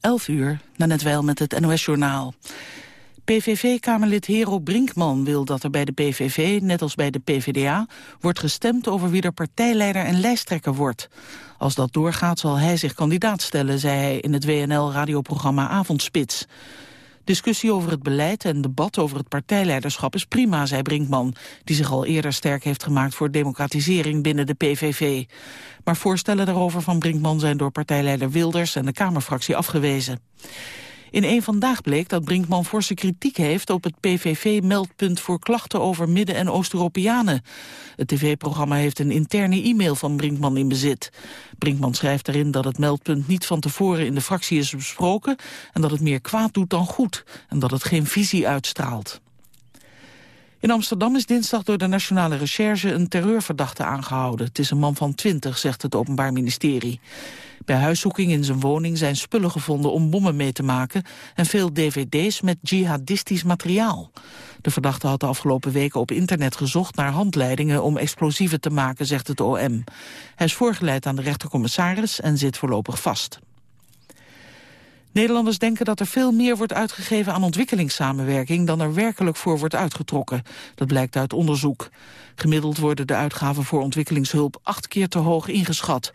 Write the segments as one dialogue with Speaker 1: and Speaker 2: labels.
Speaker 1: 11 uur, net wel met het NOS-journaal. PVV-kamerlid Hero Brinkman wil dat er bij de PVV, net als bij de PVDA, wordt gestemd over wie er partijleider en lijsttrekker wordt. Als dat doorgaat zal hij zich kandidaat stellen, zei hij in het WNL-radioprogramma Avondspits. Discussie over het beleid en debat over het partijleiderschap is prima, zei Brinkman, die zich al eerder sterk heeft gemaakt voor democratisering binnen de PVV. Maar voorstellen daarover van Brinkman zijn door partijleider Wilders en de Kamerfractie afgewezen. In een Vandaag bleek dat Brinkman forse kritiek heeft op het PVV-meldpunt voor klachten over Midden- en Oost-Europeanen. Het tv-programma heeft een interne e-mail van Brinkman in bezit. Brinkman schrijft daarin dat het meldpunt niet van tevoren in de fractie is besproken en dat het meer kwaad doet dan goed en dat het geen visie uitstraalt. In Amsterdam is dinsdag door de Nationale Recherche een terreurverdachte aangehouden. Het is een man van 20, zegt het Openbaar Ministerie. Bij huiszoeking in zijn woning zijn spullen gevonden om bommen mee te maken... en veel dvd's met jihadistisch materiaal. De verdachte had de afgelopen weken op internet gezocht naar handleidingen om explosieven te maken, zegt het OM. Hij is voorgeleid aan de rechtercommissaris en zit voorlopig vast. Nederlanders denken dat er veel meer wordt uitgegeven aan ontwikkelingssamenwerking dan er werkelijk voor wordt uitgetrokken. Dat blijkt uit onderzoek. Gemiddeld worden de uitgaven voor ontwikkelingshulp acht keer te hoog ingeschat.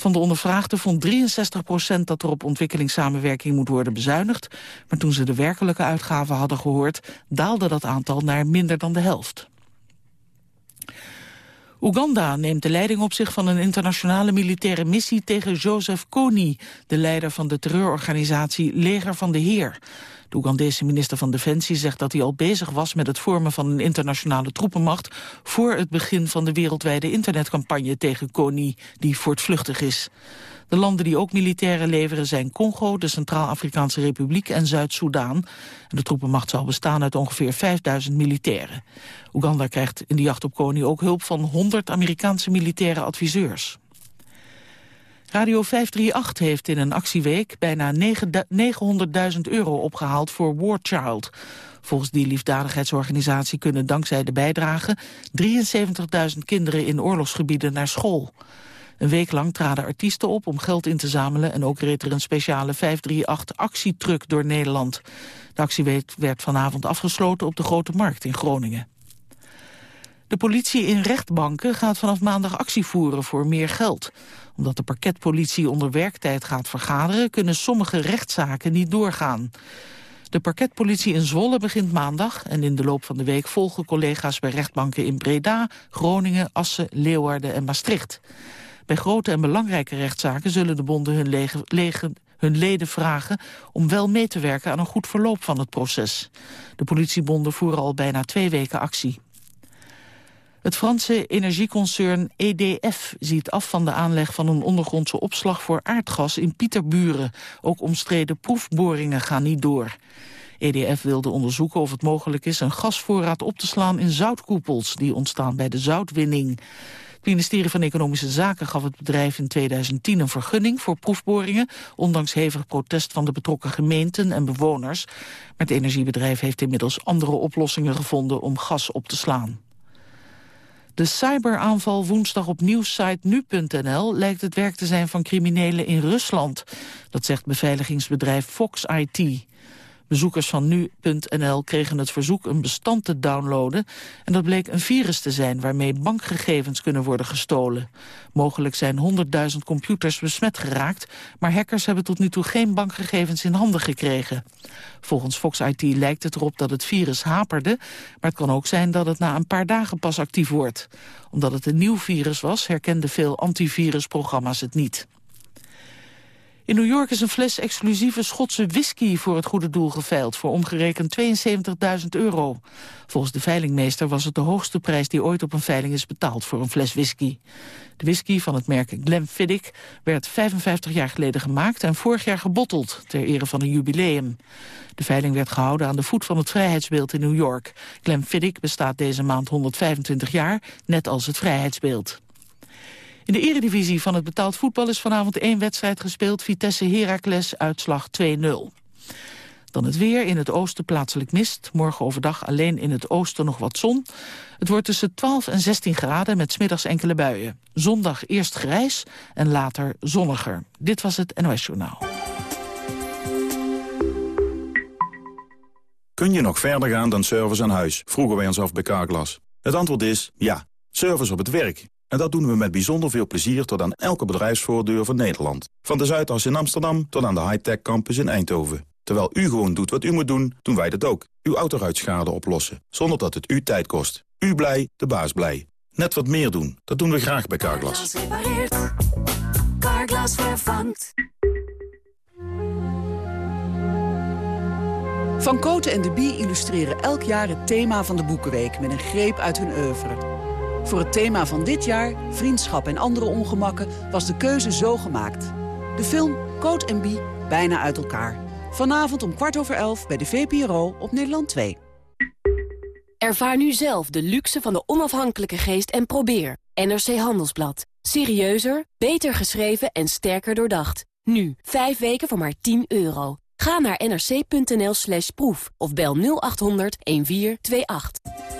Speaker 1: Van de ondervraagden vond 63 procent dat er op ontwikkelingssamenwerking moet worden bezuinigd. Maar toen ze de werkelijke uitgaven hadden gehoord, daalde dat aantal naar minder dan de helft. Oeganda neemt de leiding op zich van een internationale militaire missie tegen Joseph Kony, de leider van de terreurorganisatie Leger van de Heer. De Oegandese minister van Defensie zegt dat hij al bezig was met het vormen van een internationale troepenmacht voor het begin van de wereldwijde internetcampagne tegen Kony, die voortvluchtig is. De landen die ook militairen leveren zijn Congo, de Centraal-Afrikaanse Republiek en Zuid-Soedan. De troepenmacht zal bestaan uit ongeveer 5000 militairen. Oeganda krijgt in de jacht op Kony ook hulp van 100 Amerikaanse militaire adviseurs. Radio 538 heeft in een actieweek bijna 900.000 euro opgehaald voor War Child. Volgens die liefdadigheidsorganisatie kunnen dankzij de bijdrage 73.000 kinderen in oorlogsgebieden naar school. Een week lang traden artiesten op om geld in te zamelen... en ook reed er een speciale 538-actietruck door Nederland. De actie werd vanavond afgesloten op de Grote Markt in Groningen. De politie in rechtbanken gaat vanaf maandag actie voeren voor meer geld. Omdat de parketpolitie onder werktijd gaat vergaderen... kunnen sommige rechtszaken niet doorgaan. De parketpolitie in Zwolle begint maandag... en in de loop van de week volgen collega's bij rechtbanken in Breda... Groningen, Assen, Leeuwarden en Maastricht. Bij grote en belangrijke rechtszaken zullen de bonden hun, hun leden vragen om wel mee te werken aan een goed verloop van het proces. De politiebonden voeren al bijna twee weken actie. Het Franse energieconcern EDF ziet af van de aanleg van een ondergrondse opslag voor aardgas in Pieterburen. Ook omstreden proefboringen gaan niet door. EDF wilde onderzoeken of het mogelijk is een gasvoorraad op te slaan in zoutkoepels die ontstaan bij de zoutwinning. Het ministerie van Economische Zaken gaf het bedrijf in 2010 een vergunning voor proefboringen, ondanks hevig protest van de betrokken gemeenten en bewoners. Maar het energiebedrijf heeft inmiddels andere oplossingen gevonden om gas op te slaan. De cyberaanval woensdag op nieuwssite nu.nl lijkt het werk te zijn van criminelen in Rusland. Dat zegt beveiligingsbedrijf Fox IT. Bezoekers van nu.nl kregen het verzoek een bestand te downloaden... en dat bleek een virus te zijn waarmee bankgegevens kunnen worden gestolen. Mogelijk zijn 100.000 computers besmet geraakt... maar hackers hebben tot nu toe geen bankgegevens in handen gekregen. Volgens Fox IT lijkt het erop dat het virus haperde... maar het kan ook zijn dat het na een paar dagen pas actief wordt. Omdat het een nieuw virus was, herkenden veel antivirusprogramma's het niet. In New York is een fles exclusieve Schotse whisky voor het goede doel geveild... voor omgerekend 72.000 euro. Volgens de veilingmeester was het de hoogste prijs die ooit op een veiling is betaald voor een fles whisky. De whisky van het merk Glenfiddich werd 55 jaar geleden gemaakt... en vorig jaar gebotteld ter ere van een jubileum. De veiling werd gehouden aan de voet van het vrijheidsbeeld in New York. Glenfiddich bestaat deze maand 125 jaar, net als het vrijheidsbeeld. In de eredivisie van het betaald voetbal is vanavond één wedstrijd gespeeld. Vitesse Heracles, uitslag 2-0. Dan het weer, in het oosten plaatselijk mist. Morgen overdag alleen in het oosten nog wat zon. Het wordt tussen 12 en 16 graden met smiddags enkele buien. Zondag eerst grijs en later zonniger. Dit was het NOS Journaal.
Speaker 2: Kun je nog verder gaan dan service aan huis? Vroegen wij ons af bij Carglass. Het antwoord is ja. Service op het werk en dat doen we met bijzonder veel plezier tot aan elke bedrijfsvoordeur van Nederland. Van de Zuidas in Amsterdam tot aan de high-tech campus in Eindhoven. Terwijl u gewoon doet wat u moet doen, doen wij dat ook. Uw autoruitschade oplossen, zonder dat het u tijd kost. U blij, de baas blij. Net wat meer doen, dat doen we graag bij Carglass. Carglass vervangt.
Speaker 3: Van Koten en de Bie illustreren elk jaar het thema van de Boekenweek... met een greep uit hun oeuvre. Voor het thema van dit jaar, vriendschap en andere ongemakken... was de keuze zo gemaakt. De film en Bie, bijna uit elkaar. Vanavond om kwart over elf bij de VPRO op Nederland 2.
Speaker 4: Ervaar nu zelf de luxe van de onafhankelijke geest en probeer. NRC Handelsblad. Serieuzer, beter geschreven en sterker doordacht. Nu, 5 weken voor maar 10 euro. Ga naar nrc.nl slash proef of bel 0800 1428.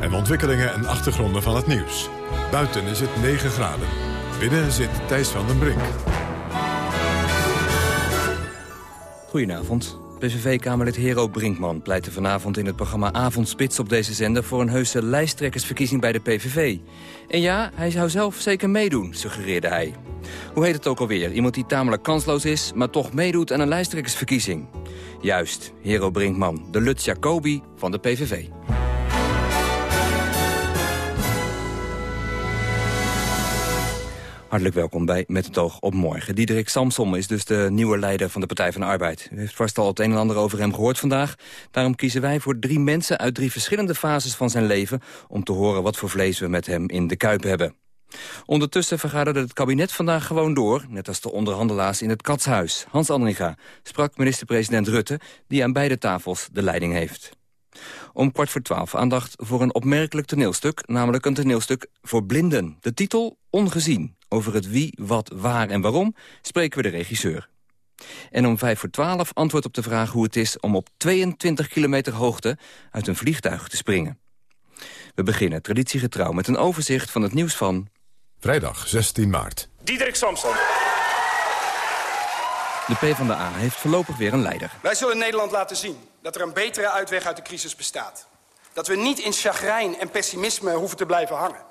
Speaker 5: En ontwikkelingen en achtergronden van het nieuws. Buiten is het 9 graden. Binnen zit Thijs van den Brink.
Speaker 6: Goedenavond. PVV-kamerlid Hero Brinkman pleitte vanavond in het programma Avondspits op deze zender... voor een heuse lijsttrekkersverkiezing bij de PVV. En ja, hij zou zelf zeker meedoen, suggereerde hij. Hoe heet het ook alweer? Iemand die tamelijk kansloos is, maar toch meedoet aan een lijsttrekkersverkiezing. Juist, Hero Brinkman, de Lut Jacobi van de PVV. Hartelijk welkom bij Met het oog op morgen. Diederik Samsom is dus de nieuwe leider van de Partij van de Arbeid. U heeft vast al het een en ander over hem gehoord vandaag. Daarom kiezen wij voor drie mensen uit drie verschillende fases van zijn leven... om te horen wat voor vlees we met hem in de kuip hebben. Ondertussen vergaderde het kabinet vandaag gewoon door... net als de onderhandelaars in het Katshuis. Hans Andringa sprak minister-president Rutte... die aan beide tafels de leiding heeft. Om kwart voor twaalf aandacht voor een opmerkelijk toneelstuk... namelijk een toneelstuk voor blinden. De titel Ongezien. Over het wie, wat, waar en waarom spreken we de regisseur. En om vijf voor twaalf antwoord op de vraag hoe het is... om op 22 kilometer hoogte uit een vliegtuig te springen. We beginnen traditiegetrouw met een overzicht van het nieuws van...
Speaker 5: Vrijdag 16 maart.
Speaker 7: Diederik Samson.
Speaker 6: De PvdA heeft voorlopig weer een leider.
Speaker 7: Wij zullen Nederland laten zien dat er een betere uitweg uit de crisis bestaat. Dat we niet in chagrijn en pessimisme hoeven te blijven hangen.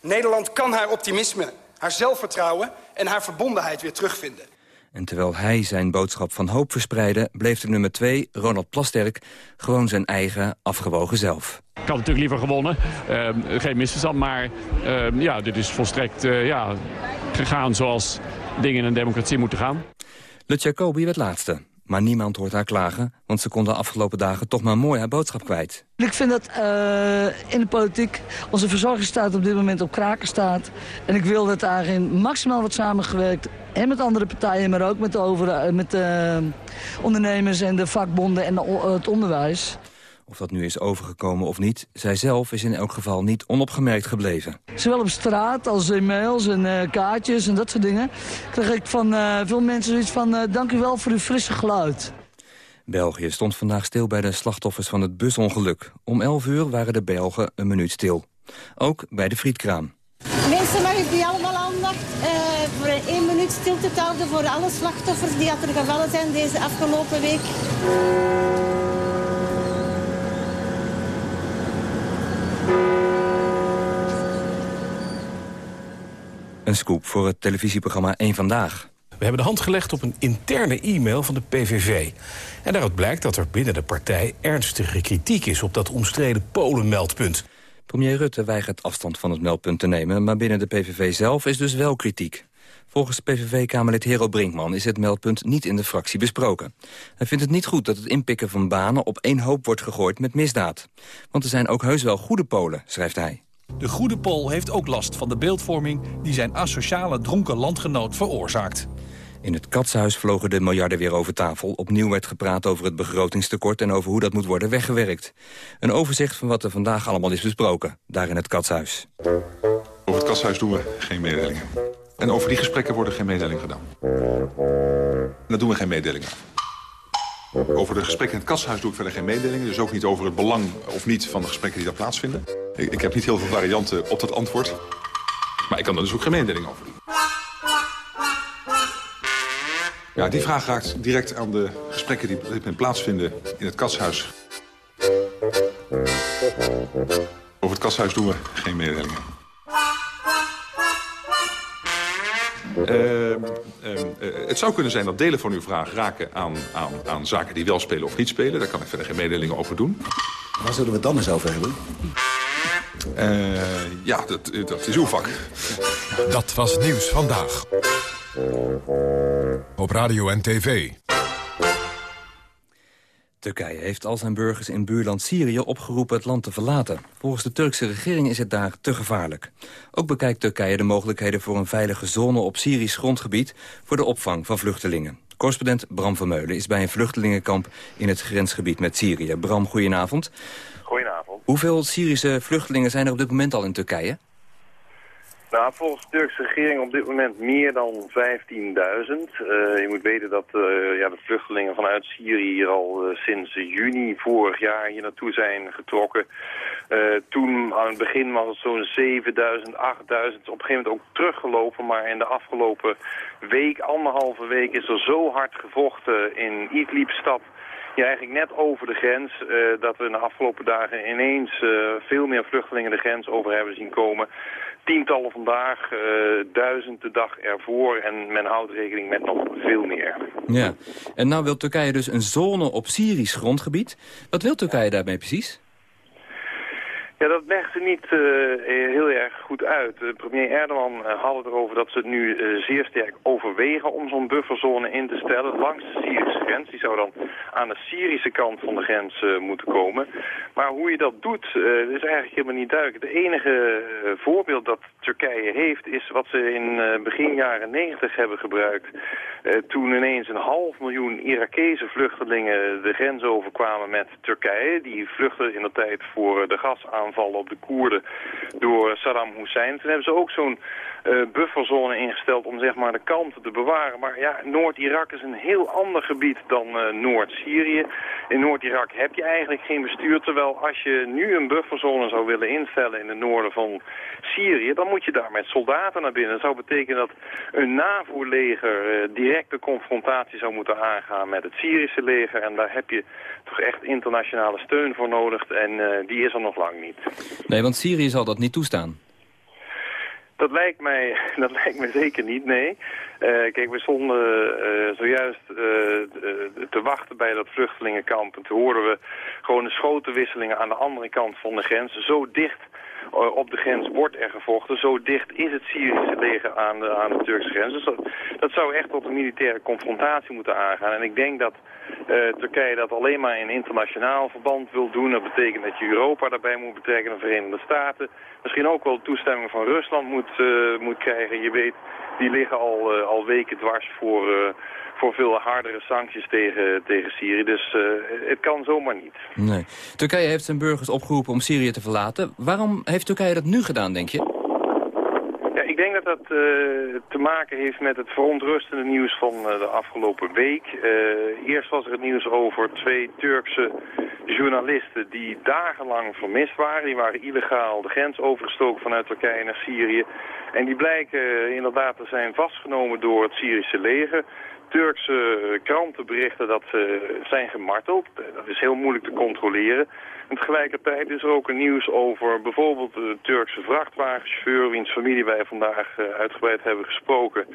Speaker 7: Nederland kan haar optimisme, haar zelfvertrouwen en haar verbondenheid weer terugvinden.
Speaker 6: En terwijl hij zijn boodschap van hoop verspreidde... bleef de nummer 2, Ronald Plasterk, gewoon zijn eigen afgewogen zelf.
Speaker 8: Ik had natuurlijk liever gewonnen. Uh, geen misverstand, maar uh, ja, dit is volstrekt uh, ja, gegaan zoals dingen in een democratie moeten gaan.
Speaker 6: Lut Jacobi werd laatste. Maar niemand hoort haar klagen, want ze kon de afgelopen dagen toch maar mooi haar boodschap kwijt.
Speaker 9: Ik vind dat uh, in de politiek onze verzorgingsstaat op dit moment op kraken staat. En ik wil dat daarin maximaal wordt samengewerkt. En met andere partijen, maar ook met de, over, met de ondernemers en de vakbonden en het onderwijs.
Speaker 6: Of dat nu is overgekomen of niet, zij zelf is in elk geval niet onopgemerkt gebleven.
Speaker 9: Zowel op straat als in mails en uh, kaartjes en dat soort dingen... krijg ik van uh, veel mensen zoiets van... Uh, dank u wel voor uw frisse geluid.
Speaker 6: België stond vandaag stil bij de slachtoffers van het busongeluk. Om 11 uur waren de Belgen een minuut stil. Ook bij de frietkraam.
Speaker 10: Mensen, mag ik die allemaal aandacht voor één minuut stilte te houden... voor alle slachtoffers die er gevallen zijn deze afgelopen week?
Speaker 6: Een scoop voor het televisieprogramma 1 Vandaag.
Speaker 11: We hebben de hand gelegd op een interne e-mail van de PVV. En daaruit blijkt dat er binnen de partij ernstige kritiek is... op dat omstreden Polen-meldpunt.
Speaker 6: Premier Rutte weigert afstand van het meldpunt te nemen... maar binnen de PVV zelf is dus wel kritiek. Volgens PVV-kamerlid Hero Brinkman is het meldpunt niet in de fractie besproken. Hij vindt het niet goed dat het inpikken van banen op één hoop wordt gegooid met misdaad. Want er zijn ook heus wel goede Polen, schrijft hij.
Speaker 12: De goede Pool heeft ook last van de beeldvorming... die zijn asociale dronken landgenoot veroorzaakt.
Speaker 6: In het katshuis vlogen de miljarden weer over tafel. Opnieuw werd gepraat over het begrotingstekort en over hoe dat moet worden weggewerkt. Een overzicht van wat er vandaag allemaal is besproken, daar in het katshuis.
Speaker 13: Over het katshuis doen we geen mededelingen. En over die gesprekken worden geen mededelingen gedaan. Daar doen we geen mededelingen over de gesprekken in het katshuis doe ik verder geen mededelingen. Dus ook niet over het belang of niet van de gesprekken die daar plaatsvinden. Ik, ik heb niet heel veel varianten op dat antwoord. Maar ik kan er dus ook geen mededeling over doen. Ja, die vraag raakt direct aan de gesprekken die dit plaatsvinden in het katshuis. Over het katshuis doen we geen mededelingen. Uh, uh, het zou kunnen zijn dat delen van uw vraag raken aan, aan, aan zaken die wel spelen of niet spelen. Daar kan ik verder geen mededelingen over doen.
Speaker 14: Waar zullen we het dan eens over hebben?
Speaker 13: Uh, ja, dat, dat is uw vak.
Speaker 5: Dat was Nieuws Vandaag. Op radio en tv.
Speaker 6: Turkije heeft al zijn burgers in buurland Syrië opgeroepen het land te verlaten. Volgens de Turkse regering is het daar te gevaarlijk. Ook bekijkt Turkije de mogelijkheden voor een veilige zone op Syrisch grondgebied... voor de opvang van vluchtelingen. Correspondent Bram Vermeulen is bij een vluchtelingenkamp in het grensgebied met Syrië. Bram, goedenavond.
Speaker 15: Goedenavond.
Speaker 6: Hoeveel Syrische vluchtelingen zijn er op dit moment al in Turkije?
Speaker 15: Nou, volgens de Turkse regering op dit moment meer dan 15.000. Uh, je moet weten dat uh, ja, de vluchtelingen vanuit Syrië hier al uh, sinds juni vorig jaar hier naartoe zijn getrokken. toen aan het begin was het zo'n 7.000, 8.000. Op een gegeven moment ook teruggelopen. Maar in de afgelopen week, anderhalve week, is er zo hard gevochten in Idlib-stad ja, eigenlijk net over de grens. Dat we in de afgelopen dagen ineens veel meer vluchtelingen de grens over hebben zien komen tientallen vandaag, uh, duizend de dag ervoor en men houdt rekening met nog veel meer.
Speaker 6: Ja, en nou wil Turkije dus een zone op Syrisch grondgebied. Wat wil Turkije daarmee precies?
Speaker 15: Ja, dat legt ze niet uh, heel erg goed uit. Uh, premier Erdogan uh, had het erover dat ze het nu zeer sterk overwegen om zo'n bufferzone in te stellen langs de Syrische grens. Die zou dan aan de Syrische kant van de grens moeten komen. Maar hoe je dat doet, is eigenlijk helemaal niet duidelijk. Het enige voorbeeld dat Turkije heeft is wat ze in begin jaren 90 hebben gebruikt. toen ineens een half miljoen Irakese vluchtelingen de grens overkwamen met Turkije. Die vluchten in de tijd voor de gas aan aanvallen op de Koerden door Saddam Hussein. Toen hebben ze ook zo'n uh, bufferzone ingesteld om zeg maar de kanten te bewaren. Maar ja, Noord-Irak is een heel ander gebied dan uh, Noord-Syrië. In Noord-Irak heb je eigenlijk geen bestuur. Terwijl als je nu een bufferzone zou willen instellen in het noorden van Syrië... dan moet je daar met soldaten naar binnen. Dat zou betekenen dat een NAVO-leger uh, directe confrontatie zou moeten aangaan met het Syrische leger. En daar heb je toch echt internationale steun voor nodig. En die is er nog lang niet.
Speaker 6: Nee, want Syrië zal dat niet toestaan.
Speaker 15: Dat lijkt mij, dat lijkt mij zeker niet, nee. Uh, kijk, we stonden uh, zojuist uh, te wachten bij dat vluchtelingenkamp. En toen hoorden we gewoon de schotenwisselingen aan de andere kant van de grens. Zo dicht op de grens wordt er gevochten. Zo dicht is het Syrische leger aan de, aan de Turkse grens. Dus dat, dat zou echt tot een militaire confrontatie moeten aangaan. En ik denk dat uh, Turkije dat alleen maar in internationaal verband wil doen. Dat betekent dat je Europa daarbij moet betrekken, de Verenigde Staten. Misschien ook wel toestemming van Rusland moet, uh, moet krijgen. Je weet, die liggen al, uh, al weken dwars voor, voor veel hardere sancties tegen, tegen Syrië. Dus het kan zomaar niet.
Speaker 6: Nee. Turkije heeft zijn burgers opgeroepen om Syrië te verlaten. Waarom heeft Turkije dat nu gedaan, denk je?
Speaker 15: Ik denk dat dat uh, te maken heeft met het verontrustende nieuws van uh, de afgelopen week. Uh, eerst was er het nieuws over twee Turkse journalisten die dagenlang vermist waren. Die waren illegaal de grens overgestoken vanuit Turkije naar Syrië. En die blijken inderdaad te zijn vastgenomen door het Syrische leger. Turkse kranten berichten dat ze zijn gemarteld. Dat is heel moeilijk te controleren. En tegelijkertijd is er ook nieuws over bijvoorbeeld de Turkse vrachtwagenchauffeur... wiens familie wij vandaag uh, uitgebreid hebben gesproken...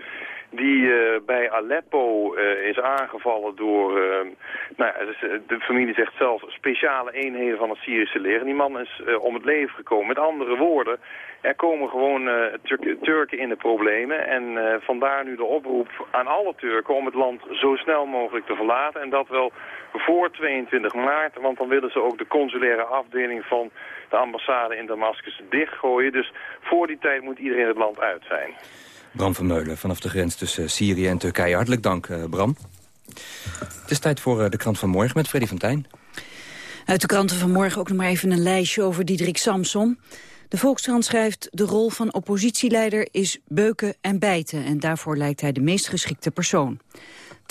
Speaker 15: die uh, bij Aleppo uh, is aangevallen door, nou, de familie zegt zelf, speciale eenheden van het Syrische leger. Die man is om het leven gekomen. Met andere woorden, er komen gewoon Tur Turken in de problemen. En vandaar nu de oproep aan alle Turken om het land zo snel mogelijk te verlaten. En dat wel voor 22 maart, want dan willen ze ook de consulaire afdeling van de ambassade in Damascus dichtgooien. Dus voor die tijd moet iedereen het land uit zijn.
Speaker 6: Bram van Meulen vanaf de grens tussen Syrië en Turkije. Hartelijk dank, Bram. Het is tijd voor de krant van morgen met Freddy van Tijn.
Speaker 16: Uit de kranten van morgen ook nog maar even een lijstje over Diederik Samson. De Volkskrant schrijft... de rol van oppositieleider is beuken en bijten... en daarvoor lijkt hij de meest geschikte persoon.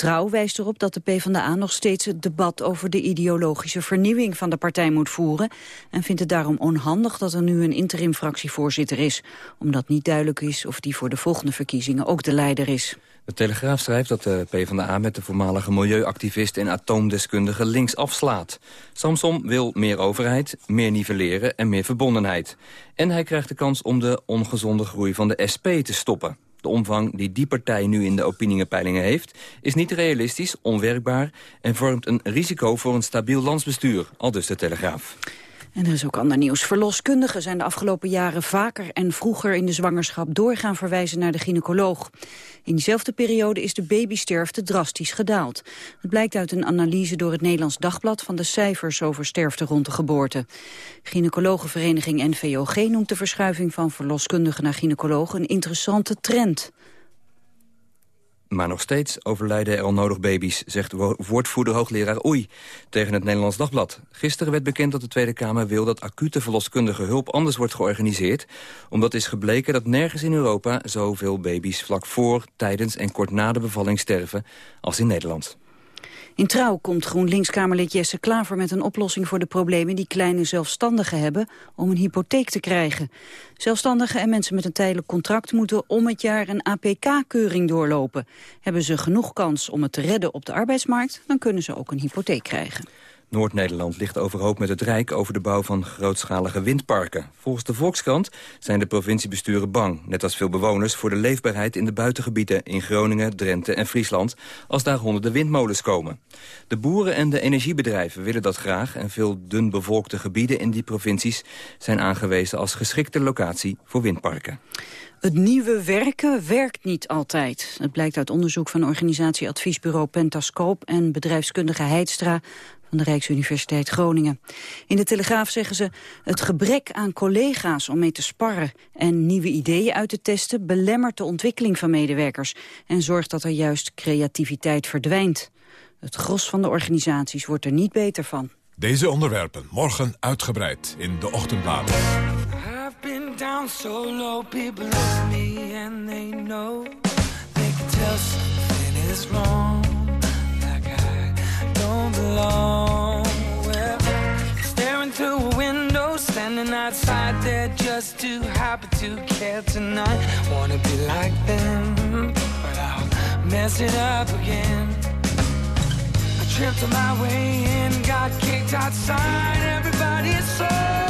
Speaker 16: Trouw wijst erop dat de PvdA nog steeds het debat over de ideologische vernieuwing van de partij moet voeren en vindt het daarom onhandig dat er nu een interim fractievoorzitter is, omdat niet duidelijk is of die voor de volgende verkiezingen ook de leider is.
Speaker 6: De Telegraaf schrijft dat de PvdA met de voormalige milieuactivist en atoomdeskundige links afslaat. Samson wil meer overheid, meer nivelleren en meer verbondenheid. En hij krijgt de kans om de ongezonde groei van de SP te stoppen. De omvang die die partij nu in de opiniepeilingen heeft... is niet realistisch, onwerkbaar en vormt een risico voor een stabiel landsbestuur. Al dus de Telegraaf.
Speaker 16: En er is ook ander nieuws. Verloskundigen zijn de afgelopen jaren vaker en vroeger in de zwangerschap doorgaan verwijzen naar de gynaecoloog. In diezelfde periode is de babysterfte drastisch gedaald. Het blijkt uit een analyse door het Nederlands Dagblad van de cijfers over sterfte rond de geboorte. Gynaecologenvereniging NVOG noemt de verschuiving van verloskundigen naar gynaecologen een interessante trend.
Speaker 6: Maar nog steeds overlijden er onnodig baby's, zegt woordvoerder hoogleraar Oei tegen het Nederlands Dagblad. Gisteren werd bekend dat de Tweede Kamer wil dat acute verloskundige hulp anders wordt georganiseerd. Omdat is gebleken dat nergens in Europa zoveel baby's vlak voor, tijdens en kort na de bevalling sterven als in Nederland.
Speaker 16: In Trouw komt GroenLinks-Kamerlid Jesse Klaver met een oplossing voor de problemen die kleine zelfstandigen hebben om een hypotheek te krijgen. Zelfstandigen en mensen met een tijdelijk contract moeten om het jaar een APK-keuring doorlopen. Hebben ze genoeg kans om het te redden op de arbeidsmarkt, dan kunnen ze ook een hypotheek krijgen.
Speaker 6: Noord-Nederland ligt overhoop met het Rijk over de bouw van grootschalige windparken. Volgens de Volkskrant zijn de provinciebesturen bang, net als veel bewoners, voor de leefbaarheid in de buitengebieden in Groningen, Drenthe en Friesland, als daar honderden windmolens komen. De boeren en de energiebedrijven willen dat graag en veel dun bevolkte gebieden in die provincies zijn aangewezen als geschikte locatie voor windparken.
Speaker 16: Het nieuwe werken werkt niet altijd. Het blijkt uit onderzoek van organisatie Adviesbureau Pentascoop en bedrijfskundige Heidstra van de Rijksuniversiteit Groningen. In de Telegraaf zeggen ze... het gebrek aan collega's om mee te sparren en nieuwe ideeën uit te testen... belemmert de ontwikkeling van medewerkers... en zorgt dat er juist creativiteit verdwijnt. Het gros van de organisaties wordt er niet beter van.
Speaker 5: Deze onderwerpen morgen uitgebreid in de ochtendbladen. I've been down so low, people love me and they know They can tell something is wrong Well, staring through a window, standing outside there just too happy to care tonight. Wanna be like them, but I'll mess it up again. I tripped on my way in, got kicked outside. Everybody is so.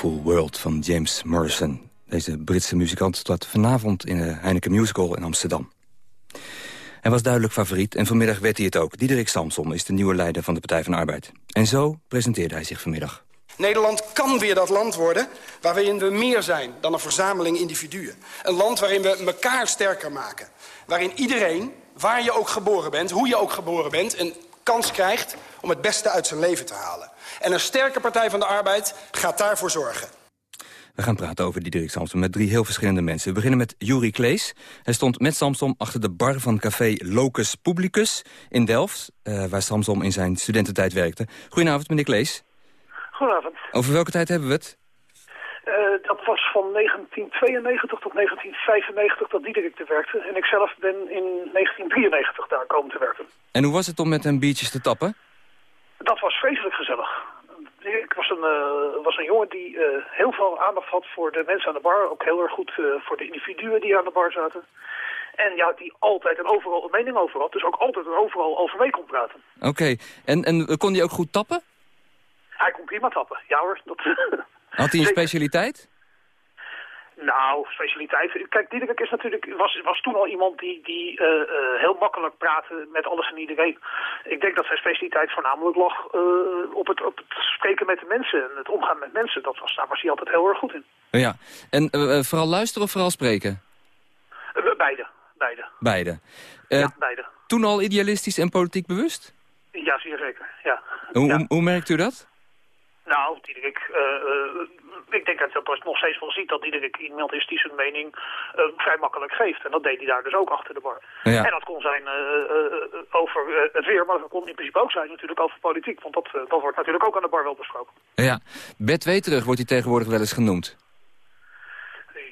Speaker 5: Wonderful World
Speaker 6: van James Morrison. Deze Britse muzikant staat vanavond in de Heineken Musical in Amsterdam. Hij was duidelijk favoriet en vanmiddag werd hij het ook. Diederik Samson is de nieuwe leider van de Partij van Arbeid. En zo presenteerde hij zich vanmiddag.
Speaker 7: Nederland kan weer dat land worden waarin we meer zijn dan een verzameling individuen. Een land waarin we elkaar sterker maken. Waarin iedereen, waar je ook geboren bent, hoe je ook geboren bent... een kans krijgt om het beste uit zijn leven te halen. En een sterke Partij van de Arbeid gaat daarvoor zorgen.
Speaker 6: We gaan praten over Diederik Samson met drie heel verschillende mensen. We beginnen met Juri Klees. Hij stond met Samson achter de bar van café Locus Publicus in Delft... Uh, waar Samson in zijn studententijd werkte. Goedenavond, meneer Klees.
Speaker 17: Goedenavond.
Speaker 6: Over welke tijd hebben we het?
Speaker 17: Uh, dat was van 1992 tot 1995 dat Diederik er werkte. En ik zelf ben in 1993 daar komen te werken.
Speaker 6: En hoe was het om met hem biertjes te tappen?
Speaker 17: Dat was vreselijk gezellig. Ik was een, uh, was een jongen die uh, heel veel aandacht had voor de mensen aan de bar. Ook heel erg goed uh, voor de individuen die aan de bar zaten. En ja, die altijd en overal een mening over had. Dus ook altijd en overal over mee kon praten.
Speaker 6: Oké, okay. en, en kon hij ook goed tappen?
Speaker 17: Hij kon prima tappen, ja hoor. Dat,
Speaker 6: had hij een specialiteit?
Speaker 17: Nou, specialiteit. Kijk, Diederik is natuurlijk, was, was toen al iemand die, die uh, uh, heel makkelijk praatte met alles en iedereen. Ik denk dat zijn specialiteit voornamelijk lag uh, op, het, op het spreken met de mensen en het omgaan met mensen. Dat was, daar was hij altijd heel erg goed in.
Speaker 6: Ja, en vooral luisteren of vooral spreken?
Speaker 17: beide, beide.
Speaker 6: Beide.
Speaker 17: ja, beide.
Speaker 6: Toen al idealistisch en politiek bewust?
Speaker 17: Ja, zeer zeker, ja.
Speaker 6: Hoe,
Speaker 17: ja.
Speaker 6: hoe, hoe merkt u dat?
Speaker 17: Nou, Diederik, ik denk dat je nog steeds wel ziet dat Diederik iemand is die zijn mening uh, vrij makkelijk geeft. En dat deed hij daar dus ook achter de bar.
Speaker 6: Ja.
Speaker 17: En dat kon zijn uh, uh, over het weer, maar dat kon in principe ook zijn natuurlijk over politiek. Want dat, dat wordt natuurlijk ook aan de bar wel besproken.
Speaker 6: Ja, Bert Weterig wordt hij tegenwoordig wel eens genoemd.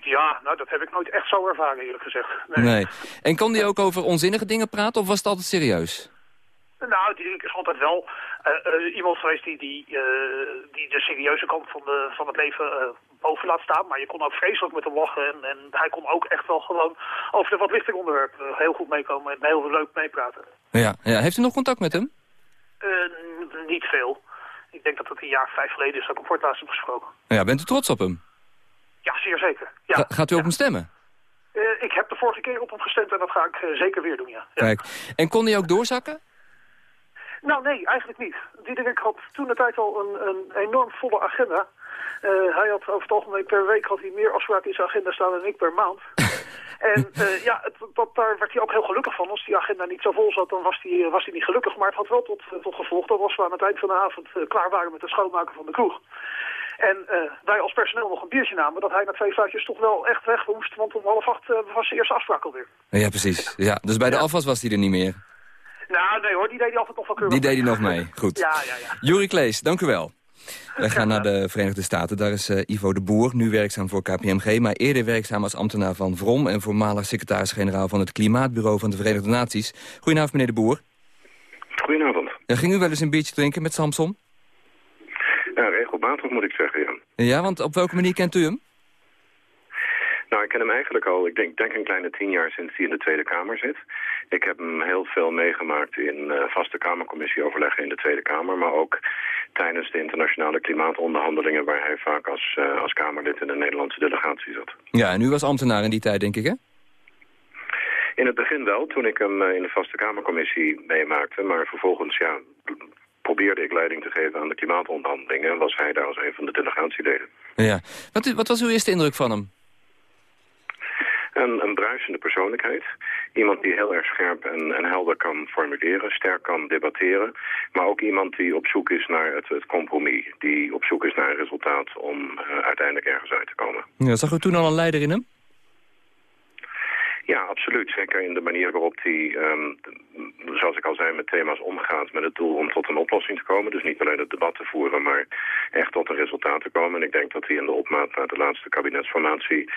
Speaker 17: Ja, nou dat heb ik nooit echt zo ervaren eerlijk gezegd.
Speaker 6: Nee. nee. En kon hij ook over onzinnige dingen praten of was het altijd serieus?
Speaker 17: Nou, Diederik is altijd wel uh, uh, iemand geweest die, die, uh, die de serieuze kant van, de, van het leven boven laat staan. Maar je kon ook vreselijk met hem lachen. En, en hij kon ook echt wel gewoon over de wat lichting onderwerp heel goed meekomen en heel leuk meepraten.
Speaker 6: Ja, ja, heeft u nog contact met hem?
Speaker 17: niet veel. Ik denk dat het een jaar vijf geleden is dat ik hem voor het laatst heb gesproken.
Speaker 6: Ja, bent u trots op hem?
Speaker 17: Ja, zeer zeker. Ja.
Speaker 6: Ga, gaat u op hem stemmen?
Speaker 17: ik heb de vorige keer op hem gestemd en dat ga ik zeker weer doen, ja. ja.
Speaker 6: Kijk, en kon hij ook doorzakken?
Speaker 17: Nou, nee, eigenlijk niet. Diederik had toen de tijd al een, een enorm volle agenda. Uh, hij had over het algemeen per week had hij meer afspraken in zijn agenda staan dan ik per maand. en uh, ja, het, dat, daar werd hij ook heel gelukkig van. Als die agenda niet zo vol zat, dan was hij, was hij niet gelukkig. Maar het had wel tot, tot gevolg dat als we aan het eind van de avond uh, klaar waren met het schoonmaken van de kroeg. En wij als personeel nog een biertje namen, dat hij na twee fluitjes toch wel echt weg moest. Want om half acht was zijn eerste afspraak alweer.
Speaker 6: Ja, precies. Ja, dus bij de ja. afwas was hij er niet meer.
Speaker 17: Nou, nee hoor, die deed hij altijd nog wel keurig
Speaker 6: Die deed hij nog mee, goed.
Speaker 17: ja, ja, ja.
Speaker 6: Klees, dank u wel. Wij gaan naar de Verenigde Staten. Daar is uh, Ivo de Boer, nu werkzaam voor KPMG... maar eerder werkzaam als ambtenaar van VROM... en voormalig secretaris-generaal van het Klimaatbureau van de Verenigde Naties. Goedenavond, meneer de Boer.
Speaker 18: Goedenavond.
Speaker 6: Ging u wel eens een biertje drinken met Samson?
Speaker 18: Ja, regelmatig moet ik zeggen, ja.
Speaker 6: Ja, want op welke manier kent u hem?
Speaker 18: Nou, ik ken hem eigenlijk al, ik denk, denk een kleine tien jaar sinds hij in de Tweede Kamer zit. Ik heb hem heel veel meegemaakt in uh, vaste Kamercommissieoverleggen in de Tweede Kamer, maar ook tijdens de internationale klimaatonderhandelingen waar hij vaak als, uh, als Kamerlid in de Nederlandse delegatie zat.
Speaker 6: Ja, en u was ambtenaar in die tijd, denk ik, hè?
Speaker 18: In het begin wel, toen ik hem uh, in de vaste Kamercommissie meemaakte, maar vervolgens, ja, probeerde ik leiding te geven aan de klimaatonderhandelingen en was hij daar als een van de delegatieleden.
Speaker 6: Ja. Wat, wat was uw eerste indruk van hem?
Speaker 18: Een, een bruisende persoonlijkheid. Iemand die heel erg scherp en, en, helder kan formuleren, sterk kan debatteren. Maar ook iemand die op zoek is naar het, het compromis. Die op zoek is naar een resultaat om uh, uiteindelijk ergens uit te komen.
Speaker 6: Ja, zag u toen al een leider in hem?
Speaker 18: Ja, absoluut. Zeker in de manier waarop hij, um, zoals ik al zei, met thema's omgaat met het doel om tot een oplossing te komen. Dus niet alleen het debat te voeren, maar echt tot een resultaat te komen. En ik denk dat hij in de opmaat naar de laatste kabinetsformatie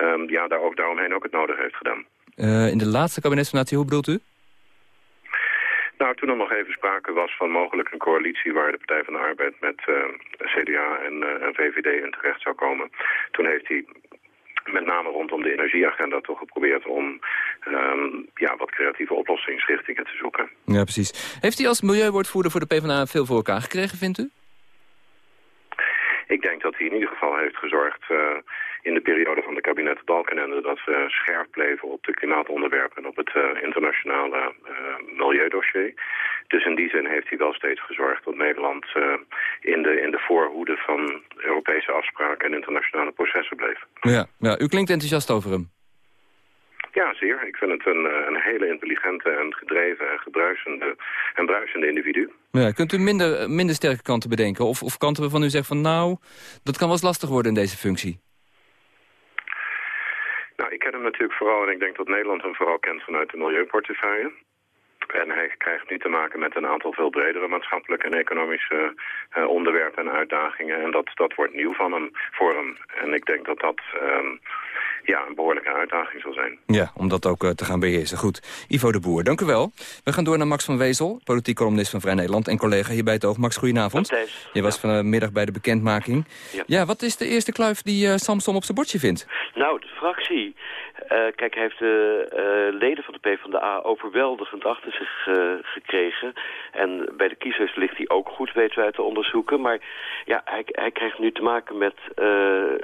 Speaker 18: um, ja, daar ook daaromheen ook het nodig heeft gedaan.
Speaker 6: Uh, in de laatste kabinetsformatie, hoe bedoelt u?
Speaker 18: Nou, toen er nog even sprake was van mogelijk een coalitie waar de Partij van de Arbeid met uh, CDA en, uh, en VVD in terecht zou komen. Toen heeft hij met name rondom de energieagenda toch geprobeerd om um, ja, wat creatieve oplossingsrichtingen te zoeken.
Speaker 6: Ja, precies. Heeft hij als milieuwoordvoerder voor de PvdA veel voor elkaar gekregen, vindt u?
Speaker 18: ik denk dat hij in ieder geval heeft gezorgd in de periode van de kabinet Balkenende... dat we scherp bleven op de klimaatonderwerpen en op het internationale milieudossier. Dus in die zin heeft hij wel steeds gezorgd dat Nederland in, de, in de voorhoede van Europese afspraken en internationale processen bleef.
Speaker 6: Ja, ja, u klinkt enthousiast over hem.
Speaker 18: Ja, zeer. Ik vind het een, eh, een hele intelligente en gedreven en en bruisende individu.
Speaker 6: Ja, kunt u minder, minder sterke kanten bedenken? Of, of kanten waarvan u zegt van nou, dat kan wel eens lastig worden in deze functie?
Speaker 18: Nou, ik ken hem natuurlijk vooral en ik denk dat Nederland hem vooral kent vanuit de milieuportefeuille. En hij krijgt nu te maken met een aantal veel bredere maatschappelijke en economische uh, onderwerpen en uitdagingen. En dat, dat wordt nieuw van hem, voor hem. En ik denk dat dat um, ja, een behoorlijke uitdaging zal zijn.
Speaker 6: Ja, om dat ook uh, te gaan beheersen. Goed. Ivo de Boer, dank u wel. We gaan door naar Max van Wezel, politiek columnist van Vrij Nederland... en collega hier bij het Oog. Max, goedenavond. Je was ja. vanmiddag bij de bekendmaking. Ja. ja. wat is de eerste kluif die uh, Samson op zijn bordje vindt?
Speaker 19: Nou, de fractie. Uh, kijk, hij heeft de uh, leden van de PvdA overweldigend achter zich uh, gekregen. En bij de kiezers ligt hij ook goed, weten we uit de onderzoeken. Maar ja, hij, hij krijgt nu te maken met...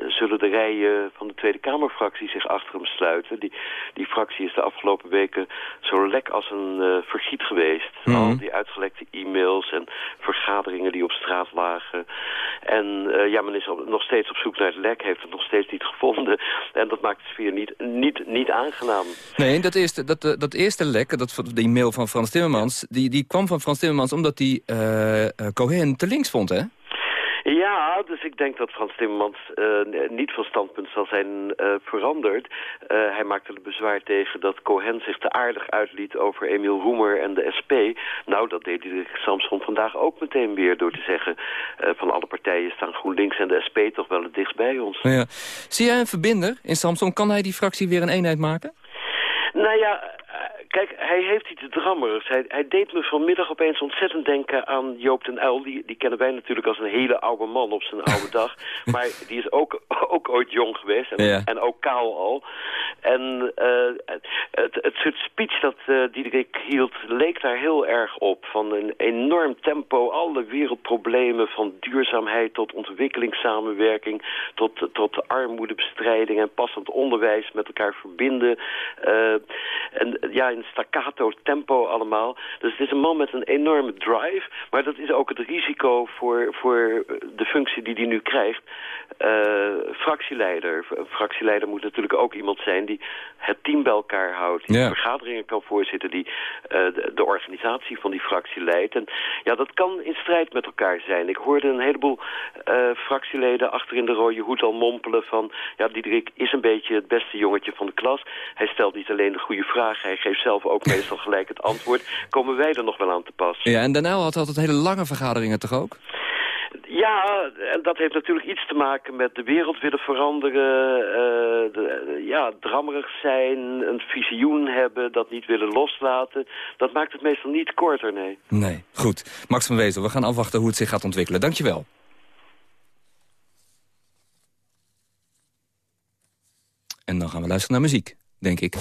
Speaker 19: zullen de rijen van de Tweede Kamerfractie zich achter hem sluiten? Die, die fractie is de afgelopen weken zo lek als een vergiet geweest. Mm -hmm. Al die uitgelekte e-mails en vergaderingen die op straat lagen. En ja, men is nog steeds op zoek naar het lek, heeft het nog steeds niet gevonden. En dat maakt de sfeer niet... niet, niet aangenaam.
Speaker 6: Nee, dat eerste, dat, dat eerste lek, dat, die mail van Frans Timmermans... Die, die kwam van Frans Timmermans omdat hij uh, Cohen te links vond, hè?
Speaker 19: Ja, dus ik denk dat Frans Timmermans uh, niet van standpunt zal zijn uh, veranderd. Uh, hij maakte er bezwaar tegen dat Cohen zich te aardig uitliet over Emiel Roemer en de SP. Nou, dat deed hij Samson vandaag ook meteen weer door te zeggen... van alle partijen staan GroenLinks en de SP toch wel het dichtst bij ons.
Speaker 6: Ja. Zie jij een verbinder in Samson? Kan hij die fractie weer een eenheid maken?
Speaker 19: Nou ja, Kijk, hij heeft iets drammerigs. Hij, hij deed me vanmiddag opeens ontzettend denken aan Joop den Uyl. Die, die kennen wij natuurlijk als een hele oude man op zijn oude dag. Maar die is ook, ook ooit jong geweest. En, ja. en ook kaal al. En uh, het, het soort speech dat uh, Diederik hield leek daar heel erg op. Van een enorm tempo, alle wereldproblemen... van duurzaamheid tot ontwikkelingssamenwerking... tot, tot armoedebestrijding en passend onderwijs met elkaar verbinden. Uh, en ja, staccato tempo allemaal. Dus het is een man met een enorme drive. Maar dat is ook het risico voor, voor de functie die hij nu krijgt. Uh, fractieleider. Een fractieleider moet natuurlijk ook iemand zijn die het team bij elkaar houdt. Die ja. vergaderingen kan voorzitten, die uh, de, de, organisatie van die fractie leidt. En ja, dat kan in strijd met elkaar zijn. Ik hoorde een heleboel uh, fractieleden achter in de rode hoed al mompelen van... ja, Diederik is een beetje het beste jongetje van de klas. Hij stelt niet alleen de goede vraag, hij geeft zelf ook meestal gelijk het antwoord. Komen wij er nog wel aan te pas?
Speaker 6: Ja, en daarna had altijd hele lange vergaderingen toch ook?
Speaker 19: Ja, en dat heeft natuurlijk iets te maken met de wereld willen veranderen. Uh, de, ja, drammerig zijn, een visioen hebben, dat niet willen loslaten. Dat maakt het meestal niet korter, nee.
Speaker 6: Nee, goed. Max van Wezel, we gaan afwachten hoe het zich gaat ontwikkelen. Dankjewel. En dan gaan we luisteren naar muziek, denk ik.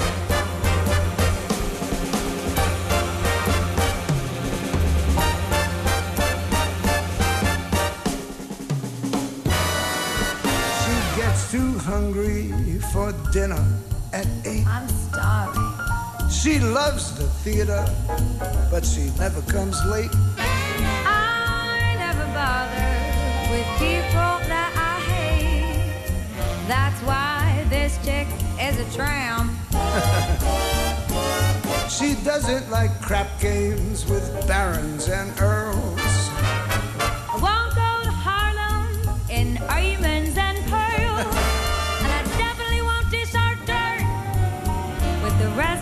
Speaker 20: Dinner at eight.
Speaker 21: I'm starving.
Speaker 20: She loves the theater, but she never comes late.
Speaker 21: I never bother with people that I hate. That's why this chick is a tramp.
Speaker 20: she doesn't like crap games with barons and earls.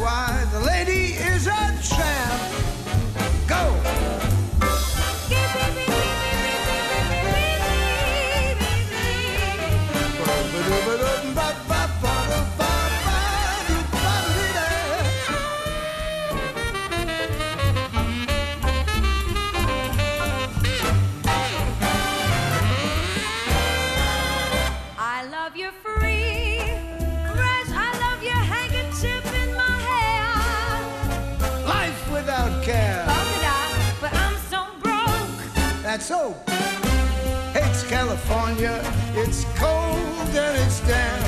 Speaker 20: why the lady is a California. It's cold and it's damp.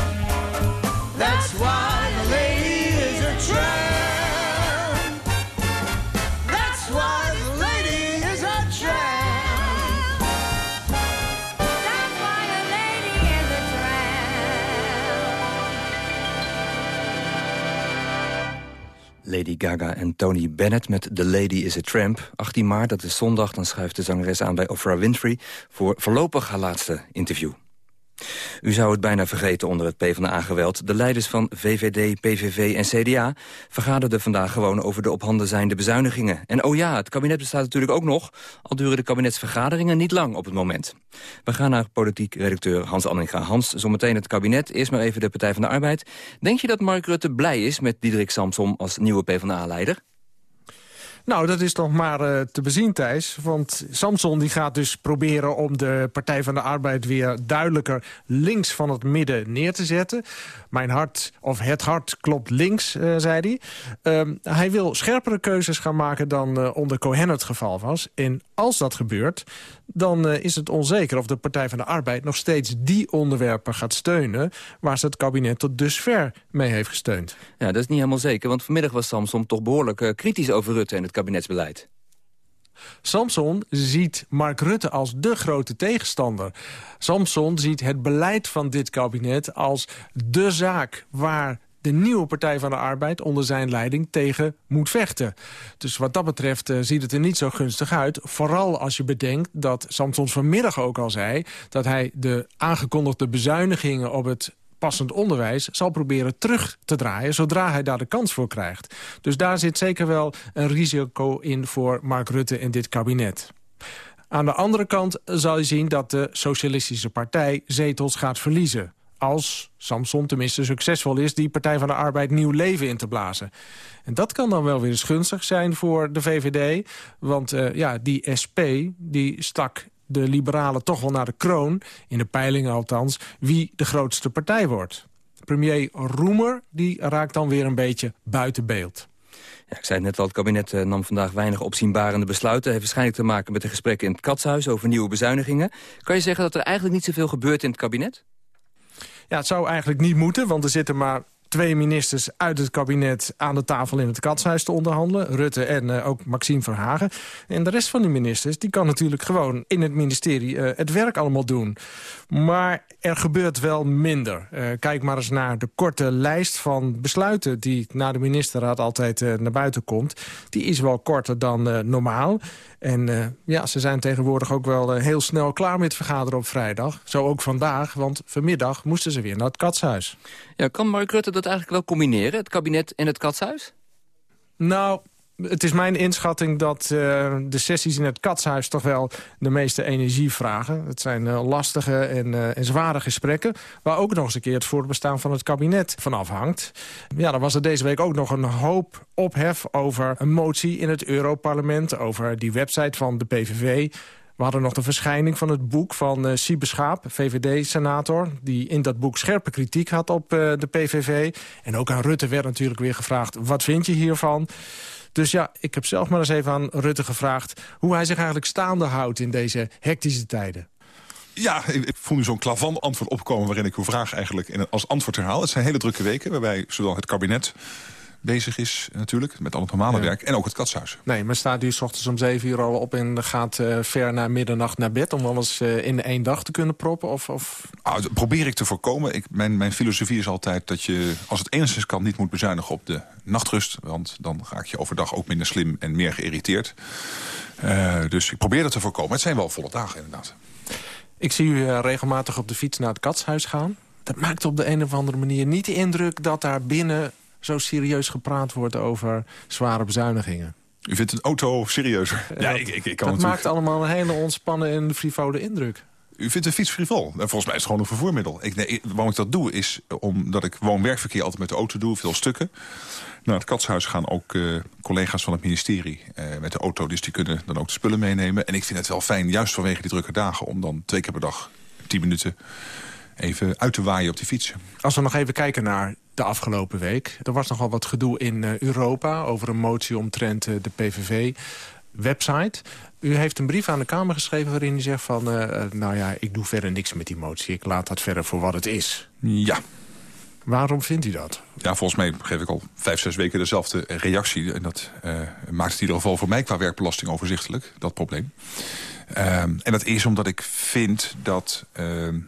Speaker 20: Lady
Speaker 6: Gaga en Tony Bennett met The Lady is a Tramp. 18 maart, dat is zondag, dan schuift de zangeres aan bij Oprah Winfrey... voor voorlopig haar laatste interview. U zou het bijna vergeten onder het PvdA-geweld. De leiders van VVD, PVV en CDA vergaderden vandaag gewoon over de op handen zijnde bezuinigingen. En oh ja, het kabinet bestaat natuurlijk ook nog, al duren de kabinetsvergaderingen niet lang op het moment. We gaan naar politiek redacteur Hans Anninga. Hans, zometeen het kabinet, eerst maar even de Partij van de Arbeid. Denk je dat Mark Rutte blij is met Diederik Samsom als nieuwe PvdA-leider?
Speaker 22: Nou, dat is nog maar uh, te bezien, Thijs. Want Samson die gaat dus proberen om de Partij van de Arbeid... weer duidelijker links van het midden neer te zetten. Mijn hart, of het hart, klopt links, uh, zei hij. Um, hij wil scherpere keuzes gaan maken dan uh, onder Cohen het geval was. En als dat gebeurt, dan uh, is het onzeker of de Partij van de Arbeid... nog steeds die onderwerpen gaat steunen... waar ze het kabinet tot dusver mee heeft gesteund.
Speaker 6: Ja, dat is niet helemaal zeker, want vanmiddag was Samson toch behoorlijk kritisch over Rutte en het kabinetsbeleid.
Speaker 22: Samson ziet Mark Rutte als de grote tegenstander. Samson ziet het beleid van dit kabinet als de zaak waar de nieuwe Partij van de Arbeid onder zijn leiding tegen moet vechten. Dus wat dat betreft uh, ziet het er niet zo gunstig uit. Vooral als je bedenkt dat Samson vanmiddag ook al zei... dat hij de aangekondigde bezuinigingen op het passend onderwijs zal proberen terug te draaien... zodra hij daar de kans voor krijgt. Dus daar zit zeker wel een risico in voor Mark Rutte en dit kabinet. Aan de andere kant zal je zien dat de Socialistische Partij zetels gaat verliezen als Samson tenminste succesvol is... die Partij van de Arbeid nieuw leven in te blazen. En dat kan dan wel weer eens gunstig zijn voor de VVD. Want uh, ja, die SP die stak de liberalen toch wel naar de kroon... in de peilingen althans, wie de grootste partij wordt. Premier Roemer die raakt dan weer een beetje buiten beeld.
Speaker 6: Ja, ik zei het net al, het kabinet uh, nam vandaag weinig opzienbarende besluiten. heeft waarschijnlijk te maken met de gesprekken in het Katshuis over nieuwe bezuinigingen. Kan je zeggen dat er eigenlijk niet zoveel gebeurt in het kabinet?
Speaker 22: Ja, het zou eigenlijk niet moeten, want er zitten maar twee ministers uit het kabinet aan de tafel in het katshuis te onderhandelen. Rutte en uh, ook Maxime Verhagen. En de rest van die ministers die kan natuurlijk gewoon in het ministerie uh, het werk allemaal doen. Maar er gebeurt wel minder. Uh, kijk maar eens naar de korte lijst van besluiten die na de ministerraad altijd naar buiten komt. Die is wel korter dan normaal. En uh, ja, ze zijn tegenwoordig ook wel uh, heel snel klaar met vergaderen op vrijdag. Zo ook vandaag, want vanmiddag moesten ze weer naar het katshuis.
Speaker 6: Ja, kan Mark Rutte dat eigenlijk wel combineren, het kabinet en het katshuis?
Speaker 22: Nou, het is mijn inschatting dat uh, de sessies in het katshuis toch wel de meeste energie vragen. Het zijn uh, lastige en, uh, en, zware gesprekken... waar ook nog eens een keer het voortbestaan van het kabinet van afhangt. Ja, dan was er deze week ook nog een hoop ophef over een motie in het Europarlement... over die website van de PVV We hadden nog de verschijning van het boek van uh, Siebe Schaap, VVD-senator... die in dat boek scherpe kritiek had op de PVV. En ook aan Rutte werd natuurlijk weer gevraagd... wat vind je hiervan? Dus ja, ik heb zelf maar eens even aan Rutte gevraagd... hoe hij zich eigenlijk staande houdt in deze hectische tijden.
Speaker 13: Ja, ik voel nu zo'n klavant antwoord opkomen... waarin ik uw vraag eigenlijk als antwoord herhaal. Het zijn hele drukke weken waarbij zowel het kabinet bezig is natuurlijk, met al het normale werk. En ook het katshuis.
Speaker 22: Nee, maar staat u s ochtends om zeven uur al op en gaat uh, ver na middernacht naar bed... om alles uh, in één dag te kunnen proppen? Of, of...
Speaker 13: Ah, dat probeer ik te voorkomen. Ik, mijn, mijn filosofie is altijd dat je, als het enigszins kan... niet moet bezuinigen op de nachtrust. Want dan raak je overdag ook minder slim en meer geïrriteerd. Uh, dus ik probeer dat te voorkomen. Het zijn wel volle dagen inderdaad.
Speaker 22: Ik zie u regelmatig op de fiets naar het katshuis gaan. Dat maakt op de een of andere manier niet de indruk... dat daar binnen zo serieus gepraat wordt over zware bezuinigingen.
Speaker 13: U vindt een auto serieuzer?
Speaker 22: Ja, ik, ik, ik kan dat maakt allemaal een hele ontspannen en frivole indruk.
Speaker 13: U vindt een fiets frivol? Nou, volgens mij is het gewoon een vervoermiddel. Ik, nee, waarom ik dat doe is omdat ik woon-werkverkeer altijd met de auto doe, veel stukken. Naar het katshuis gaan ook uh, collega's van het ministerie uh, met de auto. Dus die kunnen dan ook de spullen meenemen. En ik vind het wel fijn, juist vanwege die drukke dagen... om dan twee keer per dag, tien minuten, even uit te waaien op die fiets.
Speaker 22: Als we nog even kijken naar de afgelopen week. Er was nogal wat gedoe in uh, Europa over een motie omtrent uh, de PVV-website. U heeft een brief aan de Kamer geschreven waarin u zegt van... Uh, nou ja, ik doe verder niks met die motie. Ik laat dat verder voor wat het is.
Speaker 13: Ja.
Speaker 22: Waarom vindt u dat?
Speaker 13: Ja, volgens mij geef ik al vijf, zes weken dezelfde reactie. En dat maakt het in ieder geval voor mij qua werkbelasting overzichtelijk, dat probleem. Ehm, en dat is omdat ik vind dat ehm,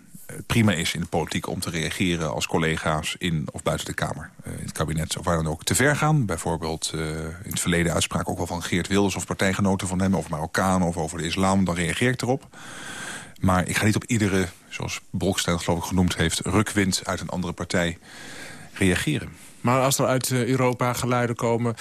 Speaker 13: prima is in de politiek om te reageren als collega's in of buiten de Kamer. Uh, in het kabinet of waar dan ook te ver gaan. Bijvoorbeeld uh, in het verleden uitspraak ook wel van Geert Wilders of partijgenoten van hem over Marokkanen of over de islam. Dan reageer ik erop. Maar ik ga niet op iedere, zoals Bolkestein geloof ik genoemd heeft, rukwind uit een andere partij reageren.
Speaker 22: Maar als er uit Europa geluiden komen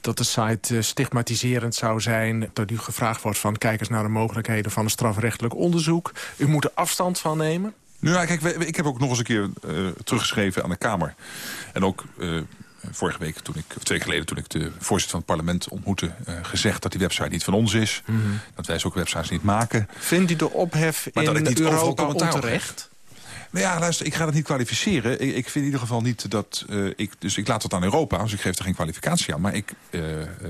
Speaker 22: dat de site stigmatiserend zou zijn. Dat u gevraagd wordt van kijk eens naar de mogelijkheden van een strafrechtelijk onderzoek. U moet er afstand van nemen.
Speaker 13: Nou ja, kijk, ik heb ook nog eens een keer uh, teruggeschreven aan de Kamer. En ook uh, vorige week, toen ik, of twee weken geleden... toen ik de voorzitter van het parlement ontmoette... Uh, gezegd dat die website niet van ons is. Mm -hmm. Dat wij zulke websites niet maken.
Speaker 22: Vindt u de ophef maar in dat ik niet Europa onterecht?
Speaker 13: Nou ja, luister, ik ga het niet kwalificeren. Ik, ik vind in ieder geval niet dat... Uh, ik, dus ik laat het aan Europa, dus ik geef er geen kwalificatie aan. Maar ik uh,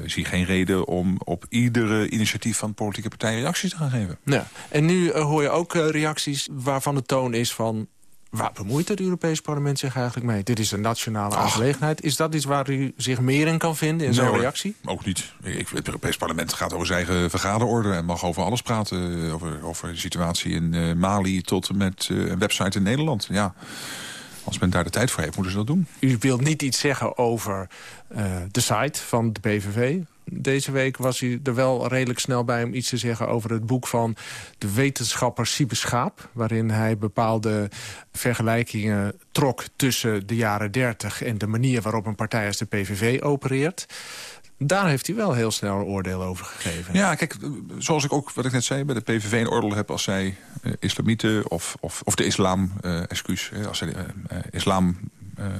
Speaker 13: zie geen reden om op iedere initiatief van politieke partijen reacties te gaan geven.
Speaker 22: Ja. En nu hoor je ook reacties waarvan de toon is van... Waar bemoeit het Europees Parlement zich eigenlijk mee? Dit is een nationale Ach. aangelegenheid. Is dat iets waar u zich meer in kan vinden in zo'n
Speaker 13: nee,
Speaker 22: reactie?
Speaker 13: Ook niet. Ik, het Europees Parlement gaat over zijn eigen vergaderorde... en mag over alles praten. Over, over de situatie in uh, Mali tot en met uh, een website in Nederland. Ja. Als men daar de tijd voor heeft, moeten ze dat doen.
Speaker 22: U wilt niet iets zeggen over uh, de site van de PVV? Deze week was hij er wel redelijk snel bij om iets te zeggen over het boek van de wetenschapper Siebe Schaap. Waarin hij bepaalde vergelijkingen trok tussen de jaren 30 en de manier waarop een partij als de PVV opereert. Daar heeft hij wel heel snel een oordeel over gegeven.
Speaker 13: Ja, kijk, zoals ik ook, wat ik net zei, bij de PVV een oordeel heb... als zij uh, islamieten of, of, of de islam, uh, excuus, als zij islam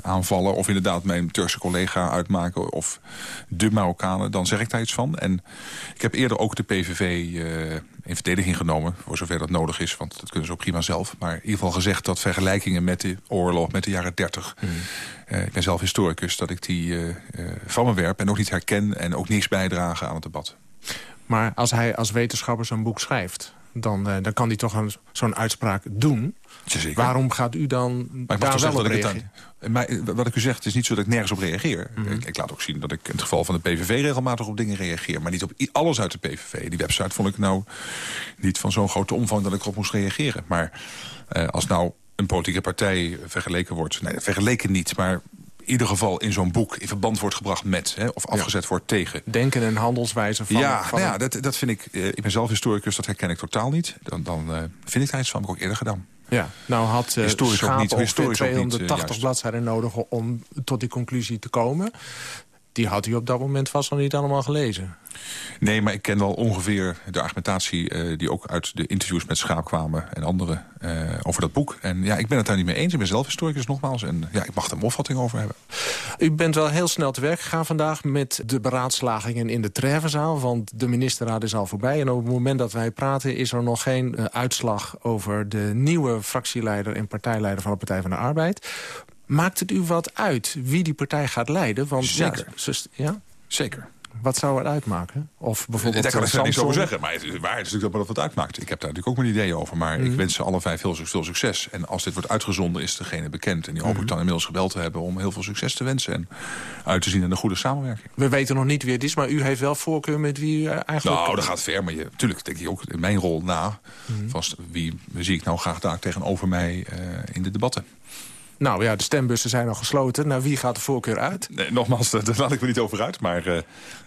Speaker 13: aanvallen... of inderdaad mijn Turkse collega uitmaken of de Marokkanen... dan zeg ik daar iets van. En ik heb eerder ook de PVV uh, in verdediging genomen... voor zover dat nodig is, want dat kunnen ze ook prima zelf. Maar in ieder geval gezegd dat vergelijkingen met de oorlog, met de jaren 30... Mm. Uh, ik ben zelf historicus, dat ik die van me werp... en ook niet herken en ook niks bijdragen aan het debat.
Speaker 22: Maar als hij als wetenschapper zo'n boek schrijft... dan, dan kan hij toch zo'n uitspraak doen. Waarom gaat u dan
Speaker 13: maar
Speaker 22: daar wel op reageren?
Speaker 13: Maar wat ik u zeg, het is niet zo dat ik nergens op reageer. Mm -hmm. ik, ik, laat ook zien dat ik in het geval van de PVV regelmatig op dingen reageer. Maar niet op alles uit de PVV. Die website vond ik nou niet van zo'n grote omvang dat ik erop moest reageren. Maar uh, als nou een politieke partij vergeleken wordt... Nee, vergeleken niet, maar in ieder geval in zo'n boek in verband wordt gebracht met... Hè, of afgezet ja. wordt tegen.
Speaker 22: Denken en handelswijze van...
Speaker 13: Ja,
Speaker 22: van
Speaker 13: nou ja dat, dat vind ik... Uh, ik ben zelf historicus, dat herken ik totaal niet. Dan, dan uh, vind ik daar iets van, heb ik ook eerder gedaan.
Speaker 22: Ja, nou had uh,
Speaker 13: historisch
Speaker 22: Schaap
Speaker 13: niet, historisch
Speaker 22: 280
Speaker 13: ook niet,
Speaker 22: bladzijden nodig om tot die conclusie te komen. Die had u op dat moment vast nog niet allemaal gelezen.
Speaker 13: Nee, maar ik ken wel ongeveer de argumentatie... eh, die ook uit de interviews met Schaap kwamen en anderen eh, over dat boek. En ja, ik ben het daar niet mee eens. Ik ben zelf historicus nogmaals. En ja, ik mag er een opvatting over hebben.
Speaker 22: U bent wel heel snel te werk gegaan vandaag met de beraadslagingen in de Treffenzaal. Want de ministerraad is al voorbij. En op het moment dat wij praten is er nog geen eh, uitslag over de nieuwe fractieleider en partijleider van de Partij van de Arbeid. Maakt het u wat uit wie die partij gaat leiden? Want,
Speaker 13: Zeker.
Speaker 22: Ja?
Speaker 13: Zeker.
Speaker 22: Wat zou het uitmaken? Of bijvoorbeeld
Speaker 13: Daar kan ik niks over zeggen. Maar waar het is natuurlijk dat het wat uitmaakt. Ik heb daar natuurlijk ook mijn ideeën over. Maar ik
Speaker 22: Mhm.
Speaker 13: wens ze alle vijf heel veel succes. En als dit wordt uitgezonden is degene bekend. En die hoop
Speaker 22: Mhm.
Speaker 13: ik dan inmiddels gebeld te hebben om heel veel succes te wensen. En uit te zien in een goede samenwerking.
Speaker 22: We weten nog niet wie het is, maar u heeft wel voorkeur met wie u eh, eigenlijk...
Speaker 13: Nou, dat gaat ver. Maar je, natuurlijk denk ik ook in mijn rol na.
Speaker 22: Mhm.
Speaker 13: Vast, wie zie ik nou graag daar tegenover mij eh, in de debatten?
Speaker 22: Nou ja, de stembussen zijn al gesloten. Nou, wie gaat de voorkeur uit?
Speaker 13: Nee, nogmaals, daar daar laat ik me niet over uit. Maar eh,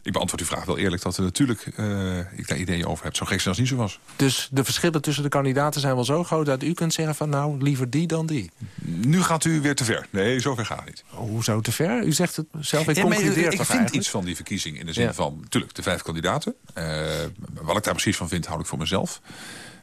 Speaker 13: ik beantwoord uw vraag wel eerlijk dat er natuurlijk eh, ik daar ideeën over heb. Zo gek zijn als niet zo was.
Speaker 22: Dus de verschillen tussen de kandidaten zijn wel zo groot... dat u kunt zeggen van nou, liever die dan die.
Speaker 13: Nu gaat u weer te ver. Nee, zover gaat het niet.
Speaker 22: Oh, hoezo te ver? U zegt het zelf, ik
Speaker 13: Ja,
Speaker 22: concludeer
Speaker 13: ik
Speaker 22: toch
Speaker 13: vind
Speaker 22: eigenlijk?
Speaker 13: iets van die verkiezing in de zin
Speaker 22: Ja.
Speaker 13: van... natuurlijk, de vijf kandidaten. Eh, wat ik daar precies van vind, houd ik voor mezelf.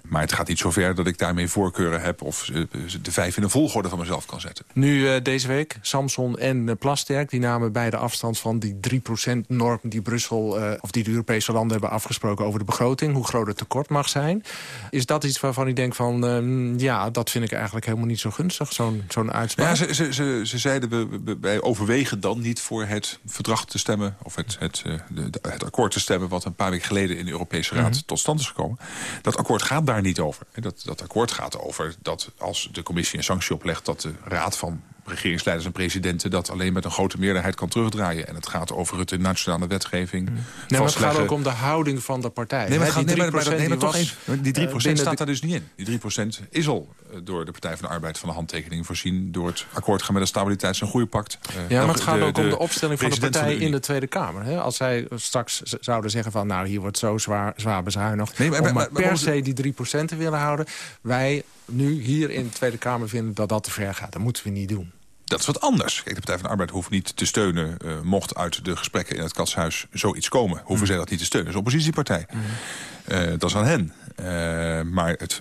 Speaker 13: Maar het gaat niet zo ver dat ik daarmee voorkeuren heb... of eh, de vijf in een volgorde van mezelf kan zetten.
Speaker 22: Nu eh, deze week, Samson en eh, Plasterk... die namen beide afstand van die 3%-norm die Brussel... of die de Europese landen hebben afgesproken over de begroting... hoe groot het tekort mag zijn. Is dat iets waarvan u denkt van... eh, ja, dat vind ik eigenlijk helemaal niet zo gunstig, zo'n zo'n uitspraak?
Speaker 13: Ja, ze, ze, ze, ze zeiden, wij overwegen dan niet voor het verdrag te stemmen... of het, het, de- de- het akkoord te stemmen... wat een paar weken geleden in de Europese Raad
Speaker 22: Mhm.
Speaker 13: tot stand is gekomen. Dat akkoord gaat daar niet over. Dat, dat akkoord gaat over dat als de commissie een sanctie oplegt... dat de Raad van regeringsleiders en presidenten... dat alleen met een grote meerderheid kan terugdraaien. En het gaat over het in nationale wetgeving
Speaker 22: Nee, maar het gaat ook om de houding van de partij.
Speaker 13: Nee, maar, gaat,
Speaker 22: die
Speaker 13: nee, maar, maar,
Speaker 22: 3%
Speaker 13: nee, maar toch eens. Die 3%
Speaker 22: eh,
Speaker 13: staat
Speaker 22: de-
Speaker 13: daar dus niet in. Die 3% is al eh, door de Partij van de Arbeid van de handtekening voorzien... door het akkoord gaan met het Stabiliteits- en Groeipact. Eh,
Speaker 22: Ja, maar
Speaker 13: de-
Speaker 22: het gaat
Speaker 13: de-
Speaker 22: ook om de opstelling van de partij in de Tweede Kamer. Hè? Als zij straks zouden zeggen van... nou, hier wordt zo zwaar, zwaar bezuinigd...
Speaker 13: Nee, maar-
Speaker 22: per se die 3% te willen houden... wij nu hier in de Tweede Kamer vinden dat dat te ver gaat. Dat moeten we niet doen.
Speaker 13: Dat is wat anders. Kijk, de Partij van de Arbeid hoeft niet te steunen... eh, mocht uit de gesprekken in het katshuis zoiets komen. Hoeven
Speaker 22: Mm.
Speaker 13: zij dat niet te steunen. Dat is een oppositiepartij. Eh, dat is aan hen. Eh, maar het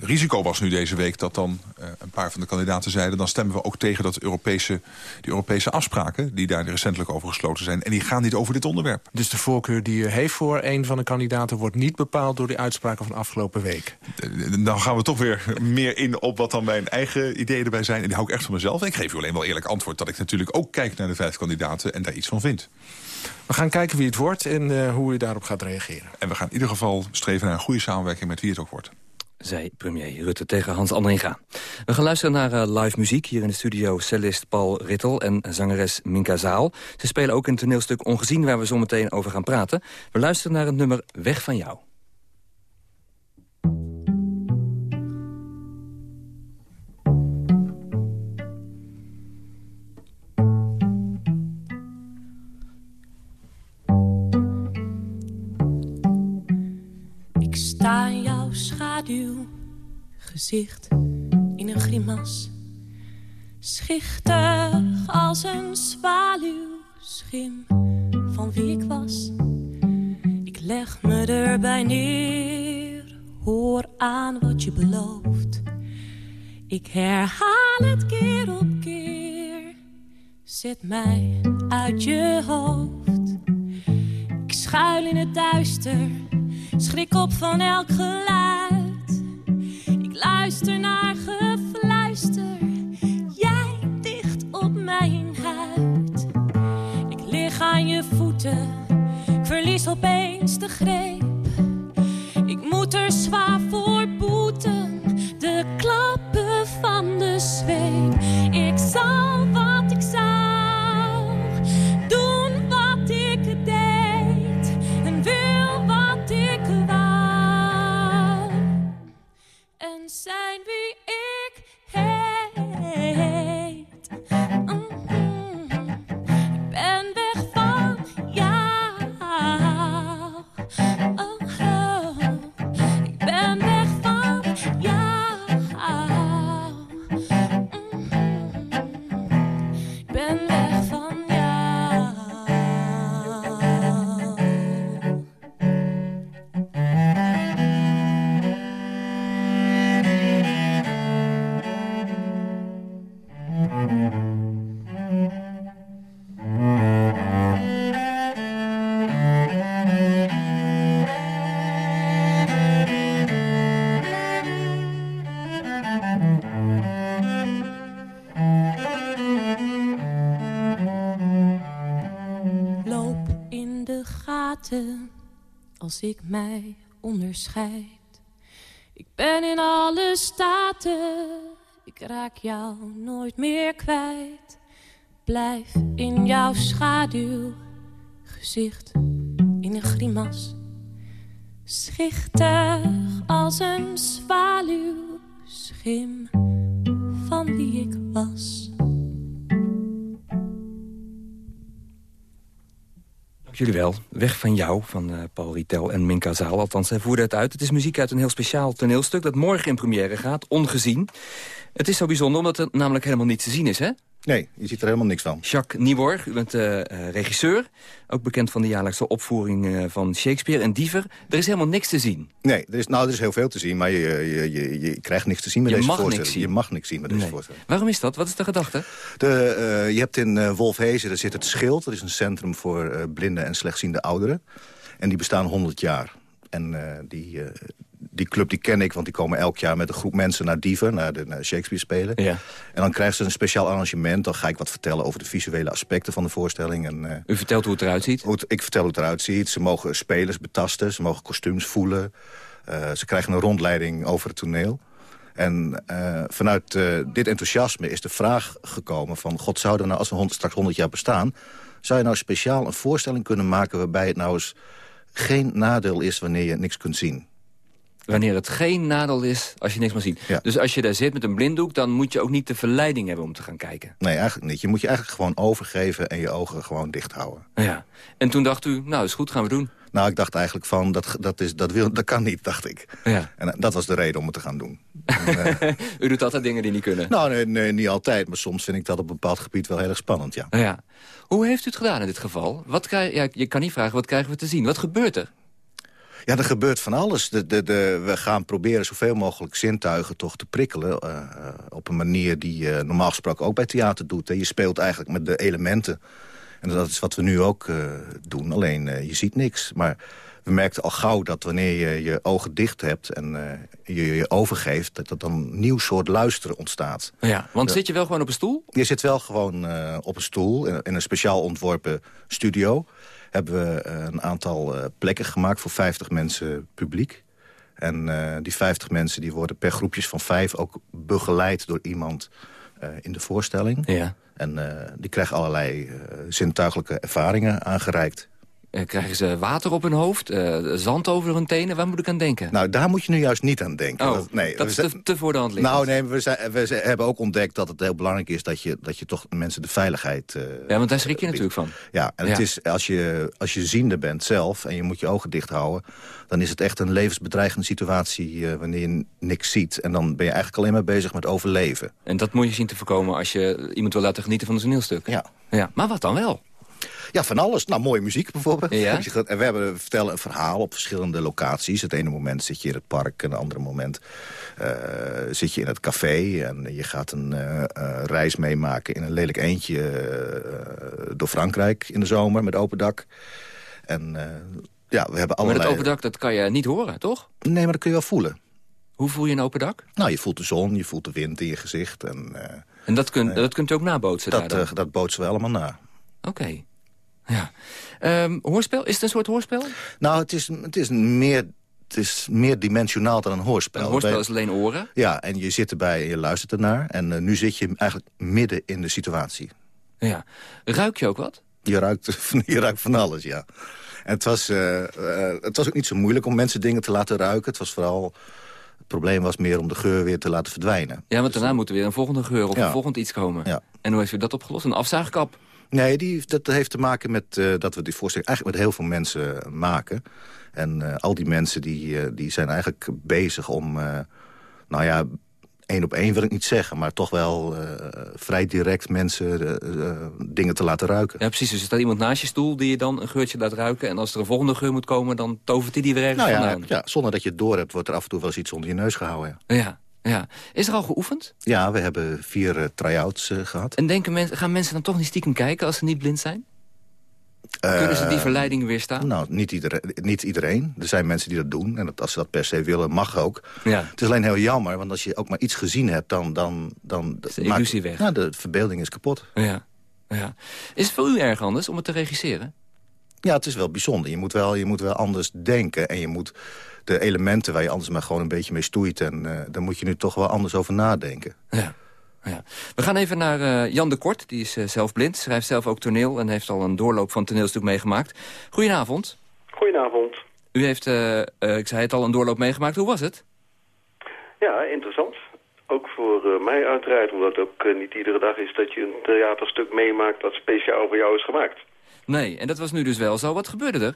Speaker 13: risico was nu deze week dat dan eh, een paar van de kandidaten zeiden... dan stemmen we ook tegen dat Europese, die Europese afspraken... die daar recentelijk over gesloten zijn. En die gaan niet over dit onderwerp.
Speaker 22: Dus de voorkeur die u heeft voor een van de kandidaten... wordt niet bepaald door die uitspraken van afgelopen week.
Speaker 13: Eh, Dan gaan we toch weer meer in op wat dan mijn eigen ideeën erbij zijn. En die hou ik echt van mezelf. En ik geef u alleen wel eerlijk antwoord dat ik natuurlijk ook kijk naar de vijf kandidaten... en daar iets van vind.
Speaker 22: We gaan kijken wie het wordt en eh, hoe u daarop gaat reageren.
Speaker 13: En we gaan in ieder geval streven naar een goede samenwerking met wie het ook wordt.
Speaker 6: Zei premier Rutte tegen Hans Andringa. We gaan luisteren naar eh, live muziek. Hier in de studio cellist Paul Rittel en zangeres Minka Zaal. Ze spelen ook een toneelstuk Ongezien waar we zo meteen over gaan praten. We luisteren naar het nummer Weg van jou.
Speaker 23: Schaduw, gezicht in een grimas. Schichtig als een zwaluw, schim van wie ik was. Ik leg me erbij neer, hoor aan wat je belooft. Ik herhaal het keer op keer, zet mij uit je hoofd. Ik schuil in het duister, schrik op van elk geluid. Ik luister naar gefluister, jij dicht op mijn huid. Ik lig aan je voeten, ik verlies opeens de greep. Ik moet er zwaar voor boeten, als ik mij onderscheid. Ik ben in alle staten, ik raak jou nooit meer kwijt. Blijf in jouw schaduw, gezicht in een grimas. Schichtig als een zwaluw, schim
Speaker 6: jullie wel. Weg van jou, van uh, Paul Ritel en Minka Zaal. Althans, hij voerde het uit. Het is muziek uit een heel speciaal toneelstuk... dat morgen in première gaat, ongezien. Het is zo bijzonder omdat het namelijk helemaal niet te zien is, hè?
Speaker 14: Nee, je ziet er helemaal niks van.
Speaker 6: Jacques Nieborg, u bent uh, regisseur. Ook bekend van de jaarlijkse opvoering uh, van Shakespeare en Diever. Er is helemaal niks te zien.
Speaker 14: Nee, er is, nou, er is heel veel te zien, maar je, je, je, je krijgt niks te zien met
Speaker 6: je
Speaker 14: deze voorstelling. Je mag niks zien met deze voorstelling.
Speaker 6: Waarom is dat? Wat is de gedachte?
Speaker 14: De, uh, je hebt in Wolfhezen, daar zit het Schild. Dat is een centrum voor uh, blinde en slechtziende ouderen. En die bestaan 100 jaar. En die, die club die ken ik, want die komen elk jaar met een groep mensen naar Dieven, naar, de, naar Shakespeare spelen.
Speaker 6: Ja.
Speaker 14: En dan krijgen ze een speciaal arrangement. Dan ga ik wat vertellen over de visuele aspecten van de voorstelling. En, uh,
Speaker 6: U vertelt hoe het eruit ziet?
Speaker 14: Hoe het, ik vertel hoe het eruit ziet. Ze mogen spelers betasten, ze mogen kostuums voelen. Uh, ze krijgen een rondleiding over het toneel. En uh, vanuit dit enthousiasme is de vraag gekomen van... God, zou er nou, als we hond, straks 100 jaar bestaan... zou je nou speciaal een voorstelling kunnen maken... waarbij het nou eens geen nadeel is wanneer je niks kunt zien?
Speaker 6: Wanneer het geen nadeel is als je niks mag zien.
Speaker 14: Ja.
Speaker 6: Dus als je daar zit met een blinddoek... dan moet je ook niet de verleiding hebben om te gaan kijken.
Speaker 14: Nee, eigenlijk niet. Je moet je eigenlijk gewoon overgeven en je ogen gewoon dicht houden.
Speaker 6: Ja. En toen dacht u, nou, is goed, gaan we doen.
Speaker 14: Nou, ik dacht eigenlijk van, dat, dat, is, dat, wil, dat kan niet, dacht ik.
Speaker 6: Ja.
Speaker 14: En dat was de reden om het te gaan doen.
Speaker 6: En, uh... u doet altijd dingen die niet kunnen?
Speaker 14: Nou, nee, nee, niet altijd. Maar soms vind ik dat op een bepaald gebied wel heel erg spannend, ja.
Speaker 6: ja. Hoe heeft u het gedaan in dit geval? Wat krijg, ja, je kan niet vragen, wat krijgen we te zien? Wat gebeurt er?
Speaker 14: Ja, er gebeurt van alles. De, de, de, we gaan proberen zoveel mogelijk zintuigen toch te prikkelen... Uh, op een manier die je normaal gesproken ook bij theater doet. Hè. Je speelt eigenlijk met de elementen. En dat is wat we nu ook uh, doen. Alleen, uh, je ziet niks. Maar we merkten al gauw dat wanneer je je ogen dicht hebt... en je je overgeeft, dat er dan een nieuw soort luisteren ontstaat.
Speaker 6: Ja, want zit je wel gewoon op een stoel?
Speaker 14: Je zit wel gewoon op een stoel, in, in een speciaal ontworpen studio hebben we een aantal uh, plekken gemaakt voor 50 mensen publiek. En uh, die 50 mensen die worden per groepjes van vijf ook begeleid door iemand uh, in de voorstelling.
Speaker 6: Ja.
Speaker 14: En die krijgen allerlei zintuigelijke ervaringen aangereikt.
Speaker 6: Krijgen ze water op hun hoofd, uh, zand over hun tenen? Waar moet ik aan denken?
Speaker 14: Nou, daar moet je nu juist niet aan denken.
Speaker 6: Oh,
Speaker 14: dat, nee,
Speaker 6: dat is te, te, voor de hand liggend.
Speaker 14: Nou, nee, we, zijn, we hebben ook ontdekt dat het heel belangrijk is... dat je, dat je toch mensen de veiligheid... Uh,
Speaker 6: ja, want daar schrik je uh, natuurlijk van.
Speaker 14: Ja, en
Speaker 6: ja.
Speaker 14: Het is, als, je, als je ziende bent zelf en je moet je ogen dicht houden... dan is het echt een levensbedreigende situatie wanneer je niks ziet. En dan ben je eigenlijk alleen maar bezig met overleven.
Speaker 6: En dat moet je zien te voorkomen als je iemand wil laten genieten van een toneelstuk.
Speaker 14: Ja.
Speaker 6: ja. Maar wat dan wel?
Speaker 14: Ja, van alles. Nou, mooie muziek bijvoorbeeld.
Speaker 6: Ja?
Speaker 14: En we hebben, we vertellen een verhaal op verschillende locaties. Het ene moment zit je in het park, en het andere moment uh, zit je in het café. En je gaat een uh, uh, reis meemaken in een lelijk eentje door Frankrijk in de zomer met open dak. En ja, we hebben allerlei...
Speaker 6: Maar dat open dak, dat kan je niet horen, toch?
Speaker 14: Nee, maar dat kun je wel voelen.
Speaker 6: Hoe voel je een open dak?
Speaker 14: Nou, je voelt de zon, je voelt de wind in je gezicht. En,
Speaker 6: en dat, kun, dat kunt u ook nabootsen
Speaker 14: dat,
Speaker 6: daar
Speaker 14: dat bootsen we allemaal na.
Speaker 6: Oké. Okay. Ja. Um, hoorspel? Is het een soort hoorspel?
Speaker 14: Nou, het is, het is meer het is meer dimensionaal dan een hoorspel.
Speaker 6: Een hoorspel is alleen oren?
Speaker 14: Ja, en je zit erbij en je luistert ernaar. En uh, nu zit je eigenlijk midden in de situatie.
Speaker 6: Ja. Ruik je ook wat?
Speaker 14: Je ruikt, je ruikt van alles, ja. En het was, uh, uh, het was ook niet zo moeilijk om mensen dingen te laten ruiken. Het was vooral... Het probleem was meer om de geur weer te laten verdwijnen.
Speaker 6: Ja, want daarna dus, moet er weer een volgende geur of ja. een volgend iets komen.
Speaker 14: Ja.
Speaker 6: En hoe heeft u dat opgelost? Een afzaagkap?
Speaker 14: Nee, die, dat heeft te maken met uh, dat we die voorstelling eigenlijk met heel veel mensen maken. En uh, al die mensen die, die zijn eigenlijk bezig om, nou ja, één op één wil ik niet zeggen... maar toch wel vrij direct mensen dingen te laten ruiken.
Speaker 6: Ja, precies. Dus er staat iemand naast je stoel die je dan een geurtje laat ruiken... en als er een volgende geur moet komen, dan tovert hij die weer ergens
Speaker 14: nou ja,
Speaker 6: vandaan.
Speaker 14: Ja, zonder dat je het door hebt, wordt er af en toe wel eens iets onder je neus gehouden.
Speaker 6: Ja. ja. Ja. Is er al geoefend?
Speaker 14: Ja, we hebben vier uh, try-outs uh, gehad.
Speaker 6: En denken men, gaan mensen dan toch niet stiekem kijken als ze niet blind zijn? Kunnen ze die verleiding weerstaan?
Speaker 14: Nou, niet iedereen, niet iedereen. Er zijn mensen die dat doen. En dat, als ze dat per se willen, mag ook.
Speaker 6: Ja.
Speaker 14: Het is alleen heel jammer, want als je ook maar iets gezien hebt... dan, dan, dan
Speaker 6: is de illusie
Speaker 14: maakt,
Speaker 6: weg.
Speaker 14: Ja, de verbeelding is kapot.
Speaker 6: Ja. Ja. Is het voor u erg anders om het te regisseren?
Speaker 14: Ja, het is wel bijzonder. Je moet wel, je moet wel anders denken. En je moet de elementen waar je anders maar gewoon een beetje mee stoeit... en uh, daar moet je nu toch wel anders over nadenken.
Speaker 6: Ja. Ja. We gaan even naar uh, Jan de Kort, die is uh, zelf blind. Schrijft zelf ook toneel en heeft al een doorloop van toneelstuk meegemaakt. Goedenavond.
Speaker 19: Goedenavond.
Speaker 6: U heeft, ik zei het al, een doorloop meegemaakt. Hoe was het?
Speaker 19: Ja, interessant. Ook voor mij uiteraard, omdat het ook niet iedere dag is dat je een theaterstuk meemaakt... dat speciaal voor jou is gemaakt.
Speaker 6: Nee, en dat was nu dus wel zo. Wat gebeurde er?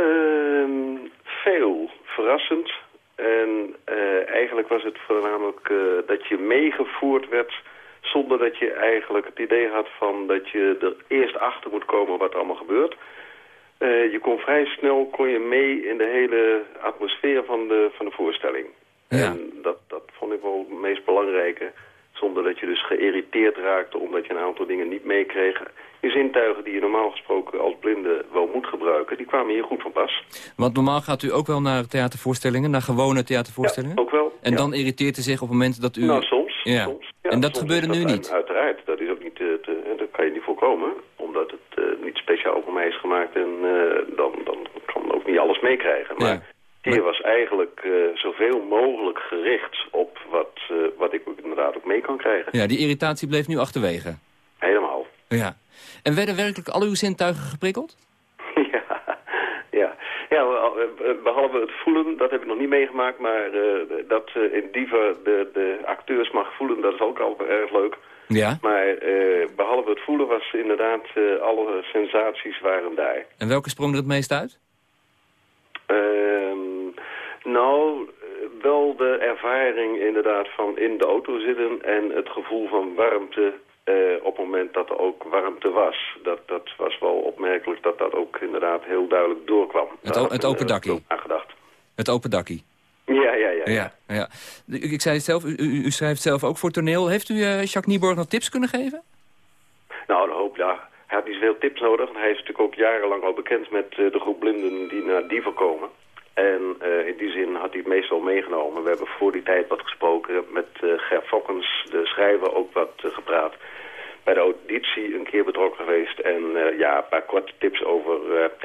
Speaker 19: Uh, veel. Verrassend. En uh, eigenlijk was het voornamelijk uh, dat je meegevoerd werd... zonder dat je eigenlijk het idee had van dat je er eerst achter moet komen wat er allemaal gebeurt. Uh, je kon vrij snel kon je mee in de hele atmosfeer van de, van de voorstelling.
Speaker 6: Ja.
Speaker 19: En dat, dat vond ik wel het meest belangrijke. Zonder dat je dus geïrriteerd raakte omdat je een aantal dingen niet meekreeg. Je zintuigen die je normaal gesproken als blinde wel moet gebruiken, die kwamen hier goed van pas.
Speaker 6: Want normaal gaat u ook wel naar theatervoorstellingen, naar gewone theatervoorstellingen?
Speaker 19: Ja, ook wel.
Speaker 6: En
Speaker 19: ja.
Speaker 6: dan irriteert u zich op het moment dat u...
Speaker 19: Nou, soms.
Speaker 6: Ja.
Speaker 19: soms. Ja,
Speaker 6: en dat
Speaker 19: soms
Speaker 6: gebeurde nu niet?
Speaker 19: Uiteraard, dat is ook niet te, te, dat kan je niet voorkomen. Omdat het uh, niet speciaal voor mij is gemaakt en uh, dan, dan kan ook niet alles meekrijgen. Maar
Speaker 6: Ja.
Speaker 19: hier was eigenlijk uh, zoveel mogelijk gericht op wat, uh, wat ik inderdaad ook mee kan krijgen.
Speaker 6: Ja, die irritatie bleef nu achterwege.
Speaker 19: Helemaal.
Speaker 6: Ja. En werden werkelijk al uw zintuigen geprikkeld?
Speaker 19: Ja, ja we- behalve het voelen, dat heb ik nog niet meegemaakt, maar uh, dat in Diva de, de acteurs mag voelen, dat is ook al erg leuk.
Speaker 6: Ja.
Speaker 19: Maar behalve het voelen was inderdaad alle sensaties waren daar.
Speaker 6: En welke sprong er het meest uit?
Speaker 19: Ehm, nou, wel de ervaring inderdaad van in de auto zitten en het gevoel van warmte uh, op het moment dat er ook warmte was. Dat, dat was wel opmerkelijk dat dat ook inderdaad heel duidelijk doorkwam.
Speaker 6: Het, o- het open dakkie.
Speaker 19: Aangedacht.
Speaker 6: Het open dakkie.
Speaker 19: Ja, ja, ja. ja.
Speaker 6: Ja, ja. Ik, zei het zelf, u, u, schrijft zelf ook voor toneel. Heeft u uh, Jacques Nieborg nog tips kunnen geven?
Speaker 19: Nou, de hoop, ja. Hij had niet zoveel tips nodig. Hij is natuurlijk ook jarenlang al bekend met uh, de groep blinden die naar Diva komen. En uh, in die zin had hij het meestal meegenomen. We hebben voor die tijd wat gesproken met uh, Ger Fokkens, de schrijver, ook wat uh, gepraat. Bij de auditie een keer betrokken geweest. En ja, een paar korte tips over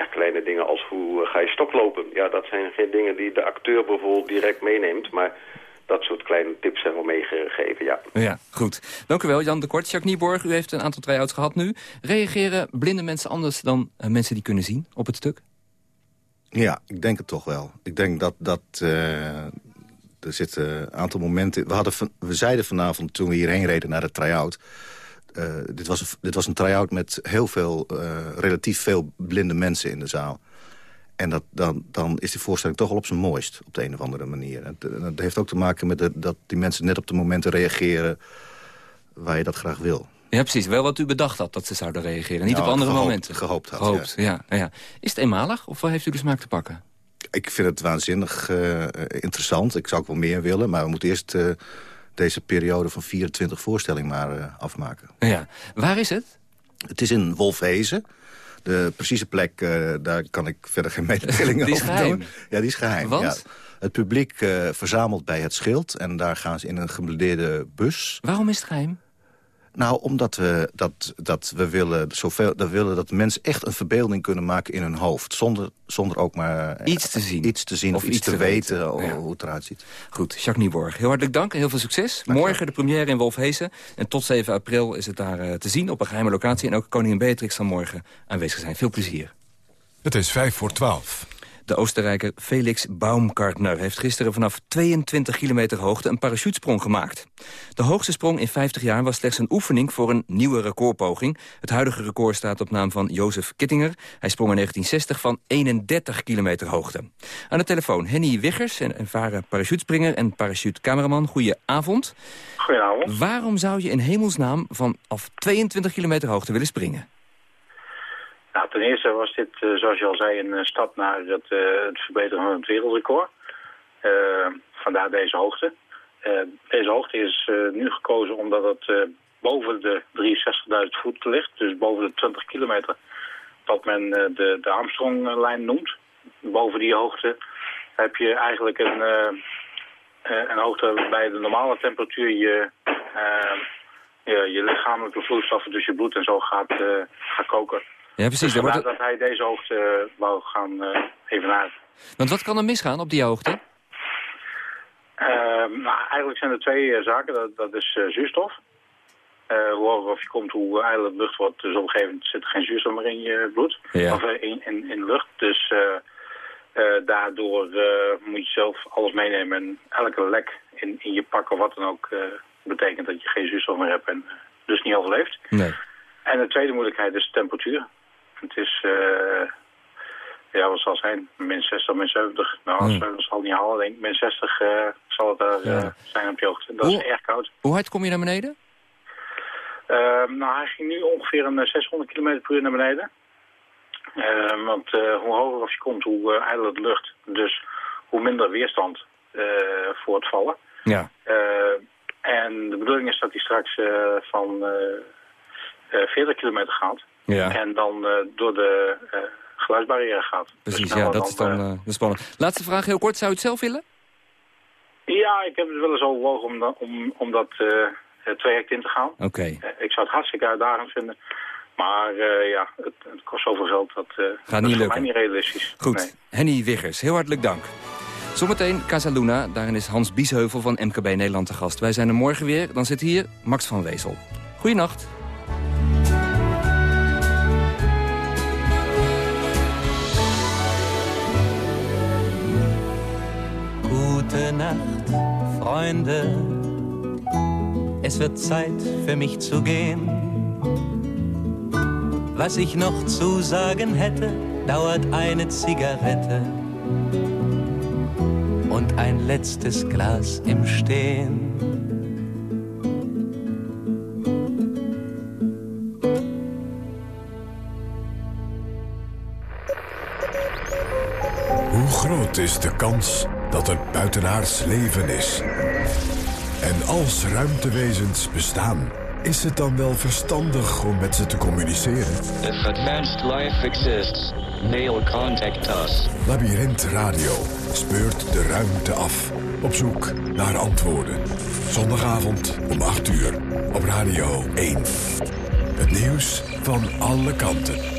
Speaker 19: kleine dingen als hoe ga je stoklopen. Ja, dat zijn geen dingen die de acteur bijvoorbeeld direct meeneemt. Maar dat soort kleine tips zijn wel meegegeven, ja.
Speaker 6: Ja, goed. Dank u wel, Jan de Kort. Jacques Nieborg, u heeft een aantal try-outs gehad nu. Reageren blinde mensen anders dan mensen die kunnen zien op het stuk?
Speaker 14: Ja, ik denk het toch wel. Ik denk dat... dat uh, er zitten een aantal momenten... We, hadden, we zeiden vanavond toen we hierheen reden naar de try-out... Uh, dit, was dit was een try-out met heel veel, uh, relatief veel blinde mensen in de zaal. En dat, dan, dan is die voorstelling toch wel op zijn mooist, op de een of andere manier. Dat heeft ook te maken met de, dat die mensen net op de momenten reageren waar je dat graag wil.
Speaker 6: Ja, precies. Wel wat u bedacht had, dat ze zouden reageren. Niet
Speaker 14: nou,
Speaker 6: op andere
Speaker 14: gehoopt,
Speaker 6: momenten.
Speaker 14: Gehoopt had,
Speaker 6: gehoopt
Speaker 14: ja.
Speaker 6: Ja, ja. Is het eenmalig of heeft u de smaak te pakken?
Speaker 14: Ik vind het waanzinnig uh, interessant. Ik zou ook wel meer willen, maar we moeten eerst... Uh, deze periode van 24 voorstellingen maar uh, afmaken.
Speaker 6: Ja. Waar is het?
Speaker 14: Het is in Wolfhezen. De precieze plek, uh, daar kan ik verder geen mededelingen over
Speaker 6: geheim.
Speaker 14: doen. Ja, die is geheim.
Speaker 6: Want?
Speaker 14: Ja. Het publiek uh, verzamelt bij het schild en daar gaan ze in een geblindeerde bus.
Speaker 6: Waarom is het geheim?
Speaker 14: Nou, omdat we, dat, dat we willen, zoveel, dat willen dat mensen echt een verbeelding kunnen maken in hun hoofd. Zonder, zonder ook maar
Speaker 6: iets te zien,
Speaker 14: iets te zien of, of iets, iets te, te weten, weten ja. hoe het eruit ziet.
Speaker 6: Goed, Jacques Nieborg, heel hartelijk dank en heel veel succes. Dank Morgen de première in Wolfhezen. En tot 7 april is het daar uh, te zien op een geheime locatie. En ook koningin Beatrix zal morgen aanwezig zijn. Veel plezier.
Speaker 24: Het is 5 voor 12.
Speaker 6: De Oostenrijker Felix Baumgartner heeft gisteren vanaf 22 kilometer hoogte een parachutesprong gemaakt. De hoogste sprong in 50 jaar was slechts een oefening voor een nieuwe recordpoging. Het huidige record staat op naam van Jozef Kittinger. Hij sprong in 1960 van 31 kilometer hoogte. Aan de telefoon Henny Wiggers, een ervaren parachutespringer en parachutecameraman. Goedenavond.
Speaker 25: Goedenavond.
Speaker 6: Waarom zou je in hemelsnaam vanaf 22 kilometer hoogte willen springen?
Speaker 25: Nou, ten eerste was dit, uh, zoals je al zei, een uh, stap naar het, uh, het, verbeteren van het wereldrecord. vandaar deze hoogte. deze hoogte is nu gekozen omdat het boven de 63.000 voet ligt. Dus boven de 20 kilometer wat men de, de Armstronglijn noemt. Boven die hoogte heb je eigenlijk een, een hoogte waarbij de normale temperatuur je, je, je lichamelijke vloeistoffen, dus je bloed en zo, gaat, gaat koken.
Speaker 6: Ja, precies.
Speaker 25: Dus
Speaker 6: wordt
Speaker 25: dat hij deze hoogte eh, wou gaan eh evenaren.
Speaker 6: Want wat kan er misgaan op die hoogte?
Speaker 25: Ehm, nou, eigenlijk zijn er twee eh, zaken. Dat, dat is zuurstof. Hoe hoger of je komt, hoe ijler lucht wordt. Dus op een gegeven moment zit er geen zuurstof meer in je bloed.
Speaker 6: Ja.
Speaker 25: Of in, in, lucht. Dus daardoor moet je zelf alles meenemen. En elke lek in, in je pak of wat dan ook... betekent dat je geen zuurstof meer hebt en dus niet overleeft.
Speaker 6: Nee.
Speaker 25: En de tweede moeilijkheid is temperatuur. Het is, eh, ja, wat zal het zijn? Min 60, min 70. Nou,
Speaker 6: Hmm.
Speaker 25: dat zal het niet halen, denk ik. Min 60 eh, zal het daar
Speaker 6: Ja.
Speaker 25: eh, zijn op je hoogte. Dat
Speaker 6: Hoe-
Speaker 25: is erg koud.
Speaker 6: Hoe hard kom je naar beneden?
Speaker 25: Ehm, nou, hij ging nu ongeveer een eh, 600 km per uur naar beneden. Ehm, want hoe hoger of je komt, hoe uh, ijler de lucht. Dus hoe minder weerstand voor het vallen.
Speaker 6: Ja.
Speaker 25: Eh, en de bedoeling is dat hij straks van eh, eh, 40 kilometer gaat.
Speaker 6: Ja.
Speaker 25: En dan eh, door de eh, geluidsbarrière gaat. Dus
Speaker 6: Precies, ja, dat is dan
Speaker 25: eh,
Speaker 6: de spannend. Laatste vraag, heel kort. Zou je het zelf willen?
Speaker 25: ja, ik heb het wel eens overwogen om, da- om, om dat traject in te gaan.
Speaker 6: Oké.
Speaker 25: Ik zou het hartstikke uitdagend vinden. Maar ja, het, het kost zoveel geld. Dat, eh, dat
Speaker 6: niet
Speaker 25: is
Speaker 6: lukken.
Speaker 25: mij niet realistisch.
Speaker 6: Goed.
Speaker 25: Nee.
Speaker 6: Henny Wiggers, heel hartelijk dank. Zometeen Casa Luna, daarin is Hans Biesheuvel van MKB Nederland te gast. Wij zijn er morgen weer, dan zit hier Max van Wezel. Goeienacht.
Speaker 26: Nacht, Freunde. Es wird Zeit für mich zu gehen. Was ich noch zu sagen hätte, dauert eine Zigarette und ein letztes Glas im Stehen.
Speaker 24: Hoe groot is de kans dat er buitenaards leven is? En als ruimtewezens bestaan, is het dan wel verstandig om met ze te communiceren?
Speaker 27: If advanced life exists, mail contact us.
Speaker 24: Labyrinth Radio speurt de ruimte af. Op zoek naar antwoorden. Zondagavond om 8 uur op Radio 1. Het nieuws van alle kanten.